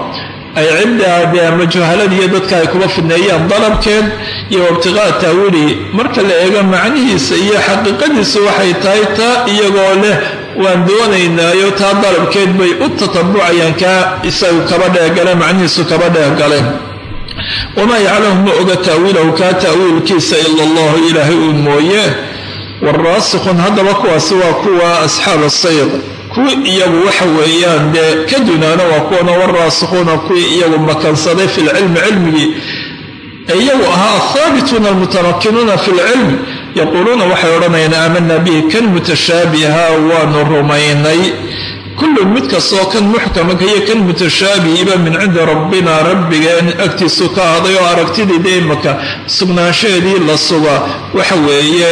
ay ciddaade ama juhaladiiyo dadka ay kuba fidneeyaan dalabkeed iyo ibtiqaa ta'wiilihi marka la eego macnihiisa iyo xaqiiqadiisa waxay tahay taa iyagoo leh waan doonaynaayo taa dalabkeed bay u tatabucayaan kaa isagu kaba dheehgale macnihiisu kaba dheehgaleen wamaa yaclamu ma oga ta'wiilahu kaa ta'wiilkiisa ila allahu ilaahay uu mooye. Waalraasikhuun haddaba kuwaasi waa kuwa asxaab asayq kuwii iyagu waxa weeyaan dee ka dunaana waa kuwana waalraasikhuuna kuwii iyagu makansaday fi lcilmi cilmigii. Iyagu ahaa athaabituuna almutamakinuuna fi lcilm yaquuluuna waxay odhanayaan aamanaa bihi kan mutashaabiha waanu rumaynay kullun mid kastoo kan muxkamaka iyo kan mutashaabihiba min cindi rabbina rabbigeen agtiisu ka ahaday oo aragtidii dee imaka sugnaanshaheedii la suga waxa weeye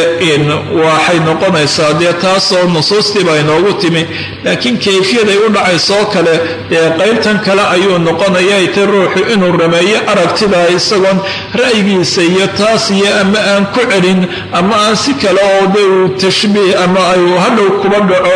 waxay noqonaysaa dee taasoo nusuustiiba inoogu timi laakiin kayfiyaday u dhacaysoo kale dee qaybtan kale ayuu noqonaya ta ruuxu inuu rameeyo aragtidaa isagoon ra'yigiisa iyo taas iyo ama aan ku celin ama aan si kale oo de uu tashbiih ama ay hadhow kuba dhaco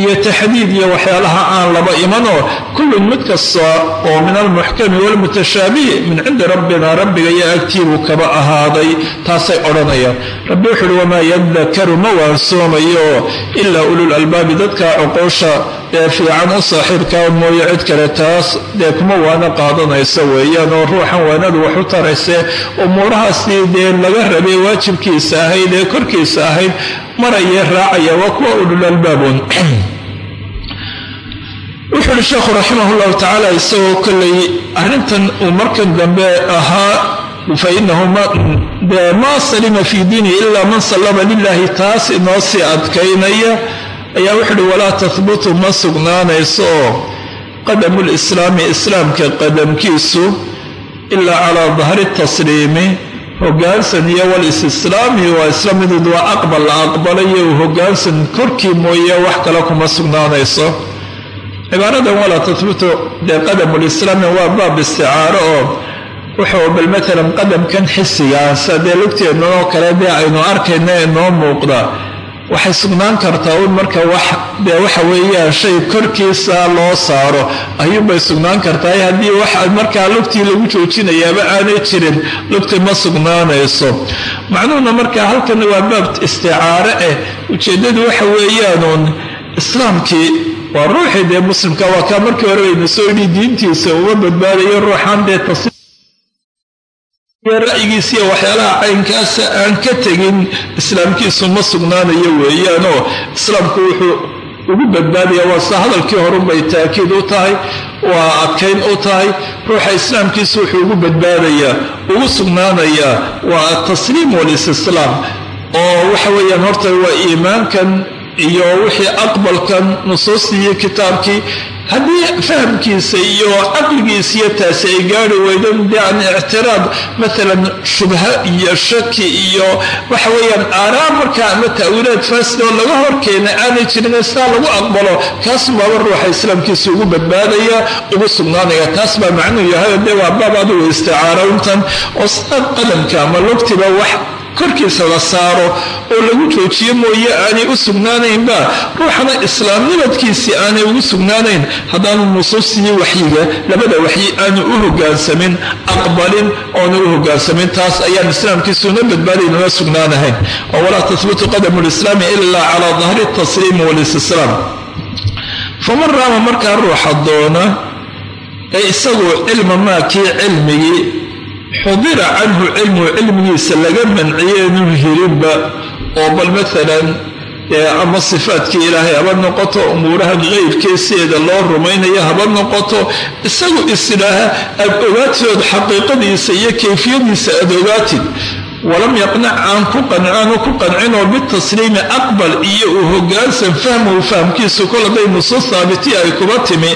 iyo taxdiid iyo waxyaalaha aan laba imanoo kullun mid kasta oo min almuxkami waalmutashaabihi min cindi rabbina rabbiga iyo agtiibuu kaba ahaaday taasay odhanayaan. Rabbi wuxu uhi wamaa yadakaru ma waansoomayo ilaa ulul albaabi dadka cuquusha ee fiican u saaxiibkaa mooye cid kale taas dee kuma waana qaadanaysa weeyaan oo ruuxan waanadu wax u taraysee umuurahaasii dee laga rabay waajibkiisa ahayd ee korkiisa ahayd marayee raacaya waa kuwa ulul albaabuun wuxuu uhi sheekhu raximah llahu tacaala isagoo kollay arrintan uu markan dambe ahaa fainahu maa salima fii diini ila man sallama lilahi taas inoo sii adkaynaya. Ayaa wuxu uhi walaa tahbutu ma sugnaanayso oo qadamu lislaami islaamka qadamkiisu ilaa calaa dahri tasliimi hogaansan iyo walistislaami waa isla midud waa aqbal la aqbalayo hogaansan korkii mooye wax kale kuma sugnaanayso. Cibaaradan walaa tahbutu dee qadamulislaami waa baab isticaaro oo wuxuu bal maalan qadamkan xisigaasa dee lugteennanoo kale dee aynu arkayna inoo muuqda waxay sugnaan kartaa un marka dee waxa weeyaan shay korkiisa loo saaro. Ayuunbay sugnaan kartaa. Haddii wax markaa lugtii lagu joojinayaaba aanay jirin lugti ma sugnaanayso. Macnuhuna markaa halkan waa baab isticaare eh. Ujeeddadu waxa weeyaanuun islaamkii waa ruuxii dee muslimka waa kaa markii hore aynu soo yidhi diintiisa uma badbaadayo ruuxaan dee ra'yigiisiiyo waxyaalaha caynkaasa aan ka tegin islaamkiisu ma sugnaanayo weeyaanoo islaamku wuxuu ugu badbaadaya waa sida hadalkii horunbay taakiid u tahay waa adkayn u tahay. Ruuxa islaamkiisu wuxuu ugu badbaadayaa ugu sugnaanayaa waa atasliim walistislaam oo waxa weeyaan horta waa iimaankan iyo wixii aqbalkan nusuustii iyo kitaabkii haddii fahamkiisa iyo caqligiisiyo taasi ay gaari weydan de an ictiraad maalan shubha iyo shaki iyo waxa weeyaan aaraam markaa ama ta'wiilaad faasid oo laga horkeena aanay jirin sidaa lagu aqbalo kaasubaaba ruuxa islaamkiisa ugu badbaadaya ugu sugnaanaya. Taas baa macnuu yahay dee waa baab adugu isticaarayntan oo sidaa qadamka ama lugtiba wax korkiisa la saaro oo lagu joojiyo mooye aanay u sugnaanaynba ruuxana islaamnimadkiisii aanay ugu sugnaanayn. Haddaanu nusuustii waxyiga labada waxyi aanu u hogaansamin aqbalin oonu u hogaansamin taas ayaan islaamkiisuna badbaadayn una sugnaanahayn oo walaa tahbutu qadamu lislaami ila calaa dahri tasliimi walistislaam faman raama markaa ruuxa doona ee isagu cilma maa kii cilmigii xudira canhu cilmuhu cilmigiisa laga manciyey inuu hirinba oo bal maalan ama sifaadkii ilaahay haba noqoto umuuraha qeybkeesideeda loo rumaynayo haba noqoto isagu isidhaaha aad ogaatid xaqiiqadiisa iyo kayfiyadiisa aad ogaatid. Walam yaqnac aan ku qancanu ku qancinoo bitasliimi aqbal iyo uu hogaansan fahmuhu fahamkiisu kol hadday nusuus ay kuba timi.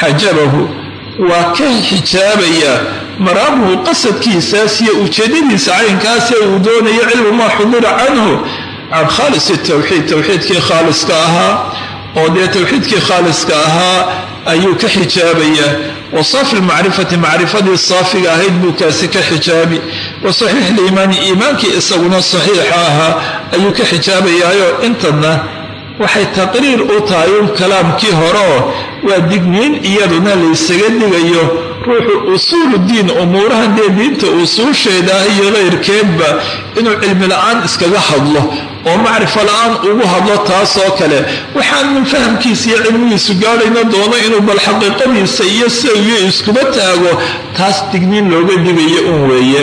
Xajabahu waa ka xijaabaya maraamuhu qasadkiisaas iyo ujeedadiisa caynkaasee uu doonayo cilmu maa xudira canhu. Can khaalis tawxiid towxiidkii khaaliska ahaa oo dee towxiidkii khaaliska ahaa ayuu ka xijaabayaa wa saafi lmacrifati macrifadii saafiga ahayd buu kaasi ka xijaabi. Wa saxiix liimaani iimaankii isaguna saxiixa ahaa ayuu ka xijaabayaayo intana waxay taqriir u tahay un kalaamkii horeoo waa digniin iyaduna laysaga dhigayo ruuxu usuuludiin umuurahan dee diinta usuusheeda ah iyo kayrkeedba inuu cilmi la'aan iskaga hadlo oo macrifo la'aan ugu hadlo taasoo kale. Waxaanan fahamkiisa iyo cilmigiisu gaadhayna doono inuu bal xaqiiqadiisa iyo sawiyo iskuba taago taas digniin looga digayo un weeye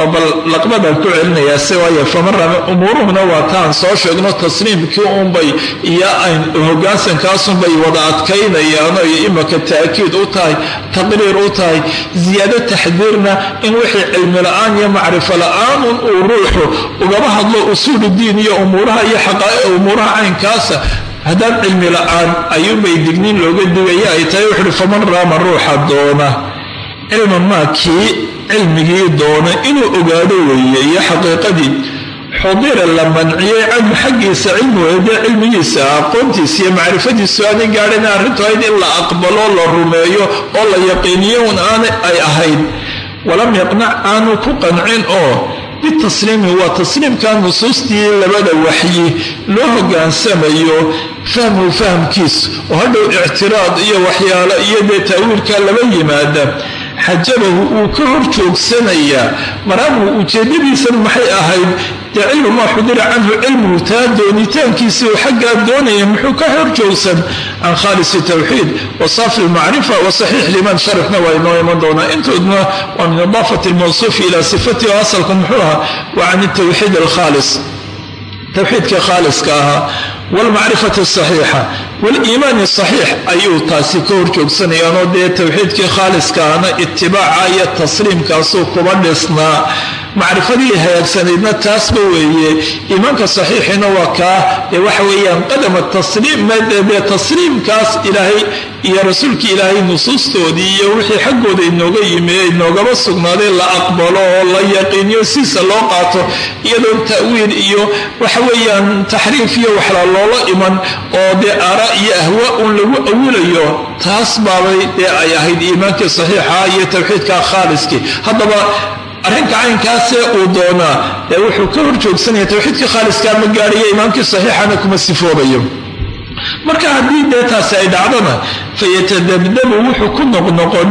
oo bal laqbadan ku celinayaa se waayo famarame umuuruhuna waa taan soo sheegno tasliimkii unbay iyo hoggaansankaasunbay wada adkaynayaano imaka taakiid u tahay taqriir u tahay ziyaado taxdiirna in wixii cilmi la'aan iyo macrifo la'aanun uu ruuxu ugaba hadlo usuuludiin iyo umuuraha iyo umuuraha caynkaasa. Haddaan cilmi la'aan ayuunbay digniin looga digaya ay tahay wuxuuhi faman raama ruuxa doona? Cilman maa kii cilmigii doona inuu ogaado weeye iyo xaqiiqadii. Xudira la manciyey canhu xaggiisa cilmiga dee cilmigiisa aqoontiisa iyo macrifadiisu aanay gaadhin arrintu ahayd in la aqbalo la rumeeyo oo la yaqiiniyo un aana ay ahayd walam yaqnac aanu ku qancin oo bitasliimi waa tasliimka nusuustii labada waxyi loo hogaansamayo fahmuhu fahamkiisa oo hadhow ictiraad iyo waxyaalo iyo dee taawiilka laba yimaada xajabahu uu ka hor joogsanayaa maraamuhu ujeedadiisan maxay ahayd dee cilmu maa xudira canhu cilmuhu taa doonitaankiisa uu xaggaa doonaya muxuu ka hor joogsan. Can khaalisi tawxiid wa saafi lmacrifa wa saxiix liman sharafna waa inoo iman doonaa. Intoodna waa min idaafati lmawsuufi ilaa sifatihi o asalka muxuu ahaa wa can tawxiid alkhaalis. Towxiidka khaaliska ahaa waalmacrifati asaxiixa waaliimaani saxiix ayuu taasi ka hor joogsanayaanoo dee towxiidkii khaaliskaana itibaaca iyo tasliimkaasuu kuba dhisnaa. Macrifadii hagaagsanaydna taasba weeye. Iimaanka saxiixina waa kaa dee waxa weeyaan qadama tasliimdee tasliimkaas ilaahay iyo rasuulkii ilaahay nusuustoodii iyo wixii xaggooda inooga yimi ee inoogaba sugnaaday la aqbalo oo la yaqiiniyo siisa loo qaato iyadoon ta'wiil iyo waxa weeyaan taxriif iyo waxla loola iman oo dee aaraa iyo ahwa uun lagu awilayo taas baabay dee ay ahayd iimaankii saxiixa iyo towxiidka khaaliskii haddaba arrinka caynkaasee uu doonaa ee wuxuu ka hor joogsanaya towxiidkii khaaliskaa ma gaadhayo imaamkii saxiixana kuma sifoobayo. Marka haddii dee taasi ay dhacdona fayatadabdabu wuxuu ku noqnoqon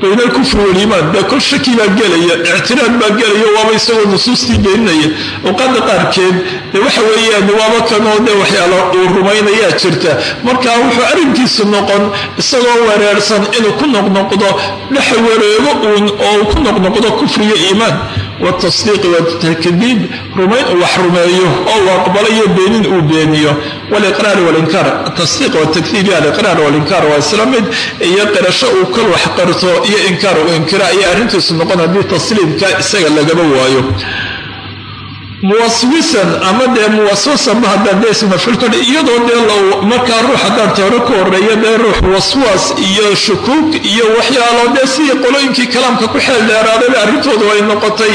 bayna alkufri waliimaan dee kol shaki baa gelaya ictiraad baa gelaya waaba isagoo nusuustii beeninaya awqaada qaarkeed dee waxa weeyaan waaba kanoo dee waxyaalo uu rumaynayaa jirta marka wuxuu arrinkiisu noqon isagoo wereersan inuu ku noqnoqdo dhex wareego uun oo uu ku noqnoqdo kufriyo iimaan wtasdiiqi watakdiib rumayn uu wax rumeeyo oo uu aqbalayo beenin uu beeniyo. Waliqraar walinkaar tasdiiq watakdiib iyo aliqraar walinkaar waa isla mid iyo qirasho uu kol wax qarto iyo inkaar uu inkira ayaa arrintiisu noqon haddii tasliimka isaga lagaba waayo muwaswisan ama dee muwaswasanba haddaan dee ismafulkadh iyadoo dee markaa ruux haddaan toore ku horeeyo dee ruux waswaas iyo shukuuk iyo waxyaalo dee sidii qolooyinkii kalaamka ku xeel dheeraadayba arrintoodu ay noqotay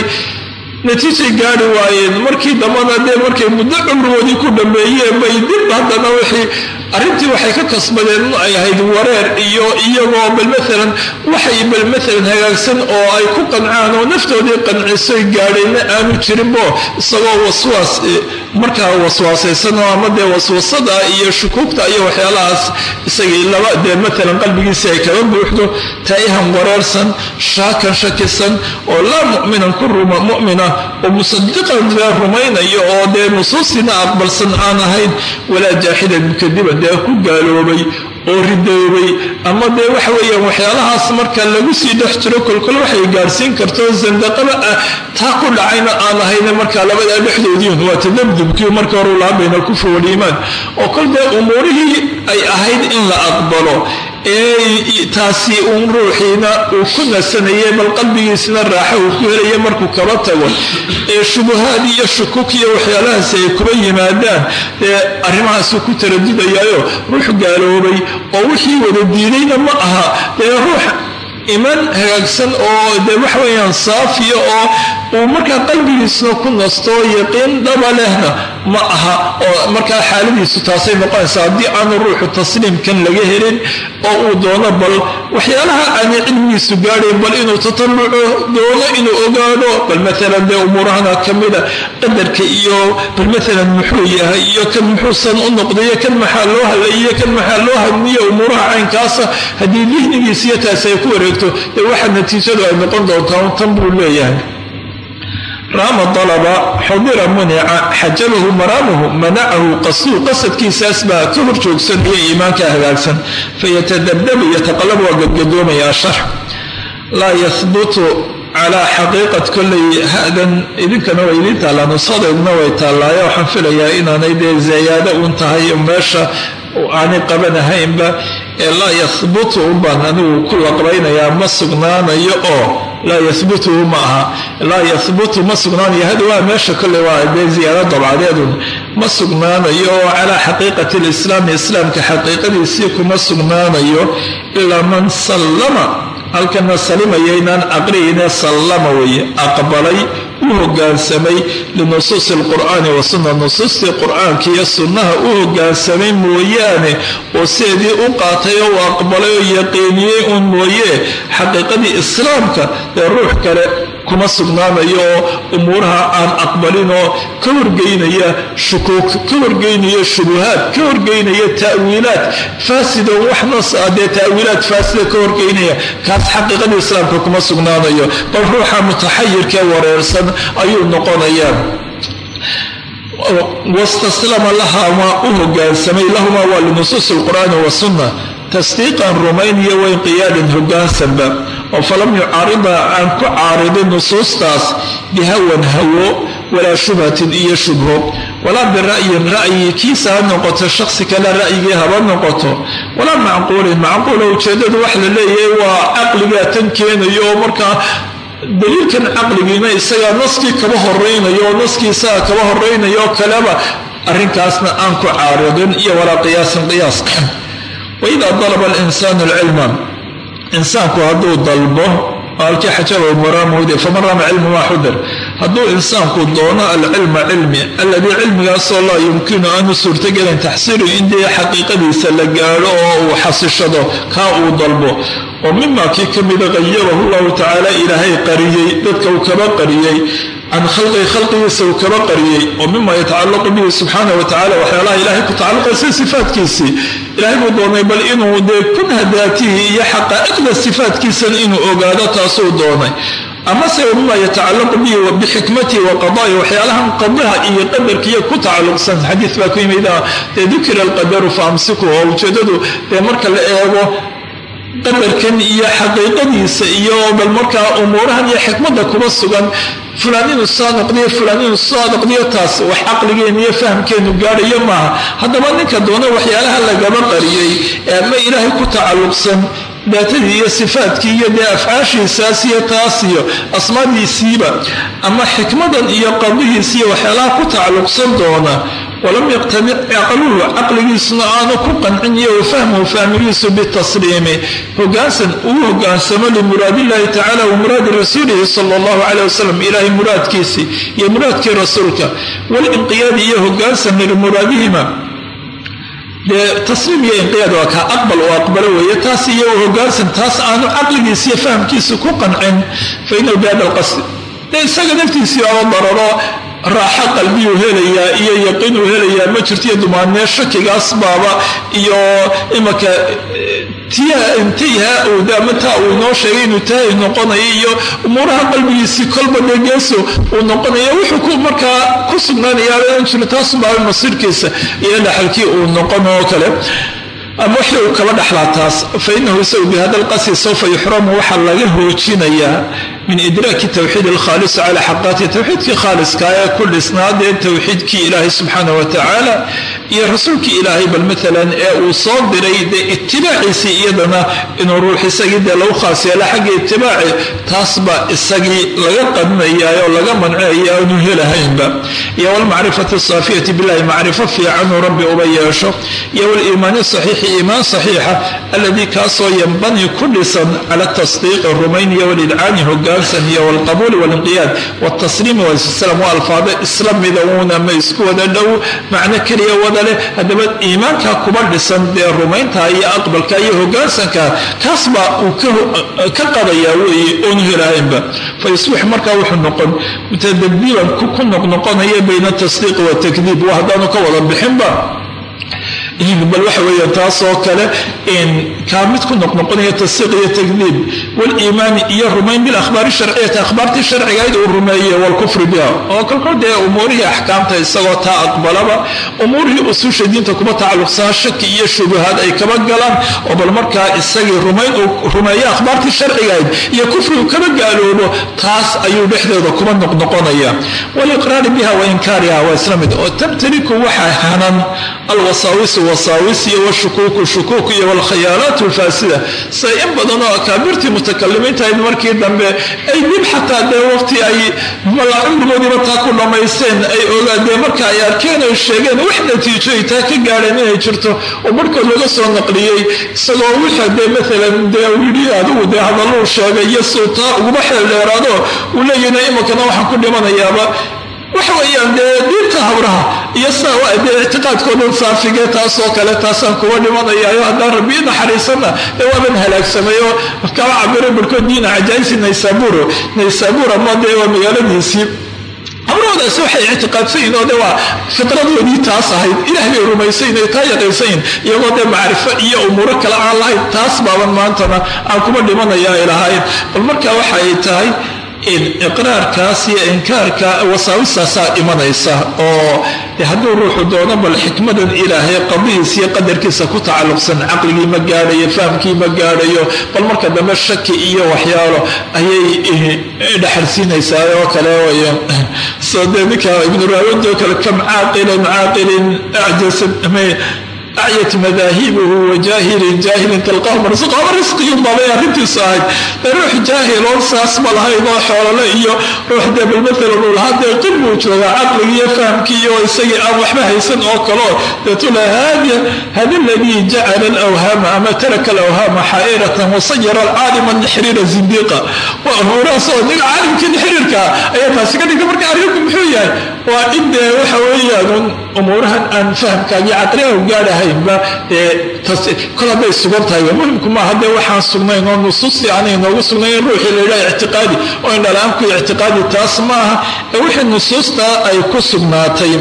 natiijay gaari waayeen. Markii dambana dee markay muddo cumrigoodii ku dhammeeyeen bay dib haddana wixii arrintii waxay ka kasbadeen ay ahayd wareer iyo iyagoo bal maalan waxay bal maalan hagaagsan oo ay ku qancaan oo naftoodii qancisoy gaadheenna aanu jirinbo isagoo waswaas markaa waswaasaysanoo ama dee waswasada iyo shukuugta iyo waxyaalahaas isagii laba dee maalan qalbigiisi ay kaga buuxdo taa'ihan wareersan shaakan shakisan oo laa mu'minan ku ruma mu'mina oo musadiqan dee rumaynayo oo dee nusuustiina aqbalsan aan ahayn walaa jaaxidan mukadiban dee ku gaaloobay oo ridoobay ama dee waxa weeyaan waxyaalahaas marka lagu sii dhex jiro kolkol waxay gaarsiin karto sandaqaba ah taa ku dhacayna aan ahayne markaa labadaa dhexdoodiin waa tadabdubkii marka hore lahaa bayna alkufri oo kol dee umuurihii ay ahayd in la aqbalo ee taasi uun ruuxiina uu ku nasanayay bal qalbigiisina raaxo uu ku helaya markuu kaba tago. Ee shubuhaad iyo shukuk iyo waxyaalahaasi ay kuba yimaadaan. Ee arrimahaasuu ku taradudayaayo ruux gaaloobay oo wixii wada diidayna ma aha. Dee ruux iman hagaagsan oo dee waxa weeyaan saafiya oo uu markaa qalbigiisuna ku nasto yaqiin dhaba lehna ma aha oo markaa xaaladiisu taasay noqonaysaa haddii aanu ruuxu tasliimkan laga helin oo uu doono bal waxyaalaha aanay cilmigiisu gaadhayn bal inuu tatalluco doono inuu ogaado bal maalan dee umuurahana ka mida qadarka iyo bal maalan muxuu yahay iyo kan muxuusan u noqdayo kan maxaa loo halayiyo kan maxaa loo hadniyo umuuraha caynkaasa haddii dihnigiisa iyo taasi ay ku wareegto dee waxa natiijadu ay noqon doontaa tan buu leeyahay raama dalaba xudira munica xajabahu maraamuhu manacahu qasuu qasadkiisaas baa ka hor joogsanaya iimaanka hagaagsan. Fayatadabdabu yataqalabu waa gadgadoomaya sharx. Laa yahbutu calaa xaqiiqat kolley hadan idinkana way idiin taallaa nusadeedna way taallaayo waxaan filayaa inaanay dee zayaado un tahay meesha aanay qabanahaynba ee laa yahbutu unbaan anigu ku laqbaynayaa ma sugnaanayo oo laa yahbutu ma aha. Laa yahbutu ma sugnaanayo. Hada waa meesha kolley waa dee ziyaado dabcadeedun. Ma sugnaanayo oo calaa xaqiiqati lislaami islaamka xaqiiqadiisii kuma sugnaanayo ilaa man sallama. Halkana salimaya inaan aqriyine sallama weeye aqbalay u hogaansamay linusuusi alqur'aani wa sunna. Nusuustii qur'aanka iyo sunnaha u hogaansamay mooyaane oo sideedii u qaatay oo u aqbalay oo yaqiiniyey uun mooye xaqiiqadii islaamka dee ruux kale kuma sugnaanayo oo umuuraha aan aqbalin oo ka horgeynaya shukuuk ka horgeynaya shubuhaad ka horgeynaya ta'wiilaad. Faasido waxnas ah dee ta'wiilaad faasida ka horgeynaya kaas xaqiiqadii islaamka kuma sugnaanayo. Bal ruuxa mutaxayirkee wareersan ayuu noqonayaa. Wastaslama lahamaa u hogaansamay lahumaa waa linusuusi alqur'aani wasunna tasdiiqan rumayniyo wainqiyaadan hogaansanba oo falam yucaarida aan ku caaridin nusuustaas bihawan hawo walaa shubhatin iyo shubho. Walaa bira'yin ra'yi kiisa ha noqoto shaksi kale ra'yigii haba noqoto. Walaa macquulin macquula ujeeddadu wax la leeyahay waa caqligaa tan keenayo oo markaa daliilkan caqligiina isagaa naskii kaba horaynayo oo naskii isagaa kaba horaynayo oo kaleba arrinkaasna aan ku caaridin iyo walaa qiyaasin qiyaas waidaa dalaba alinsaanu alcilma insaanku hadduu dalbo halkii xajaba maraamudi faman rama cilmu maa xudir. Hadduu insaanku doono alcilma cilmi alladii cilmigaasoo laa yumkinu aanu suurtagelin taxsiilu indii xaqiiqadiisa la gaadho oo uu xasishado kaa uu dalbo oo mimaa kii ka mida qayabahu llahu tacaala ilaahay qariyey dadka uu kaba qariyey can khalqii khalqigiisa uu kaba qariyey oo mima yatacallaqu bihi subxaana wa tacala waxyaalaha ilahay ku tacalluqaysa sifaatkiisii. Ilahay buu doonay bal inuu dee kunha daatihi iyo xaqaa'iqda sifaatkiisana inuu ogaado taasuu doonay. Amase mima yatacallaqu bihi bixikmatihi wa qada'i waxyaalahan qadaha iyo qadarkiiyo ku tacalluqsan xadiis baa ku yimid dee dukira alqadaru fa amsiku oo ujeedadu dee marka la eego qadarkan iyo xaqiiqadiisa iyo bal markaa umuurahan iyo xikmadda kuba sugan fulaan inuu soo noqdiyo fulaan soo noqdiyo taas wax caqligeennu iyo fahamkeennu gaadhayo maaha. Haddaba ninka doona waxyaalaha lagaba qariyey ee ama ilaahay ku tacalluqsan daatadii iyo sifaadkii iyo dee afcaashiisaas iyo taas iyo asmaadiisiiba ama xikmadan iyo qadihiis waxyaalaha ku tacalluqsan doona walam yaqtanic caqluhu caqligiisuna aanu ku qancin iyo wafahmuhu fahmigiisu bitasliimi. Hogaansan uu hogaansamo limuraadillahi tacala wa muraadi rasuulihi sala allahu caleyh wasalam ilaahay muraadkiisii iyo muraadkii rasuulka. Walinqiyaadi iyo hogaansan limuraadihima dee tasliim iyo inqiyaad waa kaa aqbal oo aqbalo weeye. Taas iyo hogaansan taas aanu caqligiisa iyo fahamkiisa ku qancin. Fa inahu bihada alqasd. Dee isaga naftiisii oo dararo raaxo qalbiyuu helayaa iyo yaqiinuu helayaa ma jirto iyo dumaanee shakigaas baaba iyo imanka tiha ama taa uu inoo sheegay inuu tahay noqonayo iyo umuuraha qalbigiisii kolba dee geeso uu noqonayo wuxuu ku markaa ku sugnaanayaa jiro taasubaaba masiirkiisa iyo dhaxalkii uu noqon oo kale. Ama wixii uu kaba dhaxlaa taas fa inahu isagu bihada alqasdi sawfa yuxramu waxaa laga hoojinayaa min idraaki tawxiid alkhaalis cala xaqaati towxiidkii khaaliskaa ee ku dhisnaadee towxiidkii ilaahay subxaana wa tacaala iyo rasuulkii ilaahay bal maalan ee uu soo diray dee itibaaciisii iyadana inuu ruux isagii dee lagu khaas yeela xagga itibaaci taas baa isagii laga qadinayaa oo laga mancinayaa aanu helahaynba. Iyo walmacrifati asaafiyati billahi macrifo fiicanuu rabbi uba yeesho. Iyo waliimaani saxiixi iimaan saxiixa alladii kaasoo yanbani ku dhisan cala tasdiiqi rumayniya walidcaani hogaansan iyo walqabuuli walinqiyaad wtasliimi walislam waa alfaado isla mida uuna ma isku wada dhow macno keliya wada leh. Haddaba iimaanka kuba dhisan dee rumaynta iyo aqbalka iyo hogaansanka kaas baa uu ka qadayaa weeye oonu helahaynba fa yusbix markaa wuxuu noqon mutadabdiban ku noqnoqonaya bayna tasdiiqi watakdiib wa ka wada bixinba bal waxa weeya taasoo kale kaa mid ku noqnoqonaya tasdiiq iyo takdiib waliimaani iyo rumayn bilahbaari sharciyati akhbaartii sharcigayd uu rumeeye walkufri biha. Oo kolkol dee umuurihii axkaamta isagoo taa aqbalaba umuurihii usuusha diinta kuma tacalluqsanaa shaki iyo shubahaad ay kaba galaan oo bal markaa isagii rumayn uu rumeeyo akhbaartii sharcigayd iyo kufrigu kaba gaaloobo taas ayuu dhexdeeda kuma noqnoqonaya. Waliqraari biha wa inkaariha waa isla mid oo tamtaliku waxaa hanan alwasaawisu wasaawis iyo washukuuku shukuuk iyo walkhayaalaat alfaasida say in badan oo akaabirtii mutakalimiinta ayd markii dambe ay dib xataa dee waqti ay cumrigoodiiba taa ku dhammaysteen ay ogaadeen marka ay arkeen ay sheegeen wax natiijo ay taa ka gaadheen inay jirto oo barhkood laga soo naqliyey isagoo wixii dee maalan dee yidhi adigu dee hadalluu sheegay iyo suu taa uguma xeel dheeraado uu leeyahna imankana waxaan ku dhimanayaaba waxa weeyaan dee diinta habraha iyo saa dee ictiqaadkoodan saafige taasoo kale taasaan kuwa dhimanayaayo haddaan rabbi naxariisanna dee waaban halaagsameeyo kala cabiro barhkood diina cajaayisi naysaburo naysabur ama dee waa magaaladiisii habrahoodaasi waxay ictiqaadsayin oo de waa fitradoodii taas ahayd. Ilaah bay rumaysayin ay taa yaqaysayin iyagoo dee macrifo iyo umuuro kale aan lahayn. Taas baaban maantana aan kuma dhimanaya ay lahaayeen bal marka waxa ay tahay iqraarkaas iyo inkaarka wasaawistaasaa imanaysa oo hadduu ruuxu doono bal xikmadan ilaahay qadihiis iyo qadarkiisa ku tacalluqsan caqligii ma gaadhayo fahamkii ma gaadhayo bal marka dambe shaki iyo waxyaalo ayay dhaxalsiinaysaa oo kale way soo dee ninka ibnu raawandi oo kale kam caaqilin caaqilin acjasa acyat madaahibuhu wajaahilin jaahilin talqahu marsuqama risqiyunbabay arrintiisu ahayd ruux jaahil oo saas ma lahayn oo xoolole iyo ruux dee balmatalan uu lahaa dee qib buu joogaa caqligii iyo fahamkii iyo isagii aan waxba haysan oo kaleo deetula hada aladii jacala alawhaama ama taraka alawhaama xaa'iratan wasayara alcaalima nixriira zindiiqa horaasoo ninka caalimkii nixriirka ayaa taasi ka dhigta marka arrinku muxuu yahay waa in dee waxa weeyaan umuurahan aan fahamkaagii caqliga gaadhahaynba kol hadday sugan tahay. Muhimku maaha dee waxaan sugnayn oo nusuustii aanay noogu sugnayn in ruuxii layidhaha ictiqaadi oo indhala-aanku ictiqaadi taas maaha ee wixii nusuusta ay ku sugnaatay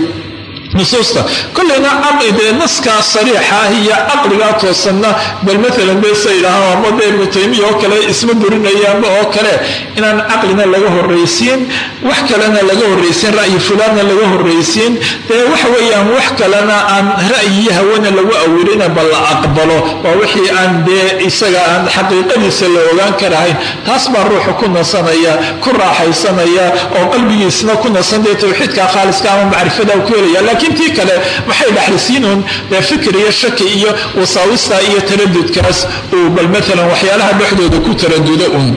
nusuusta. Kollayna dee naskaa sariixa ah iyo caqligaa toosanna bal maalan dee sa yidhaahaan ama dee taymiya oo kale isma burinayaanba oo kale. Inaan caqlina laga horraysiin wax kalena laga horraysiin ra'yi fulaanna laga horraysiin dee waxa weeyaan wax kalena aan ra'yiyo hawana lagu awirina bal la aqbalo. Waa wixii aan dee isaga aan xaqiiqadiisa la ogaan karahayn taas baa ruuxu ku nasanaya ku raaxaysanaya oo qalbigiisna ku nasan. Dee tawxiidka khaaliska ama macrifada ku helaya laakiin tii kale maxay dhaxlisiinuun fikir iyo shaki iyo wasaawista iyo taradudkaas uu bal maalan waxyaalaha dhexdooda ku taradudo uun.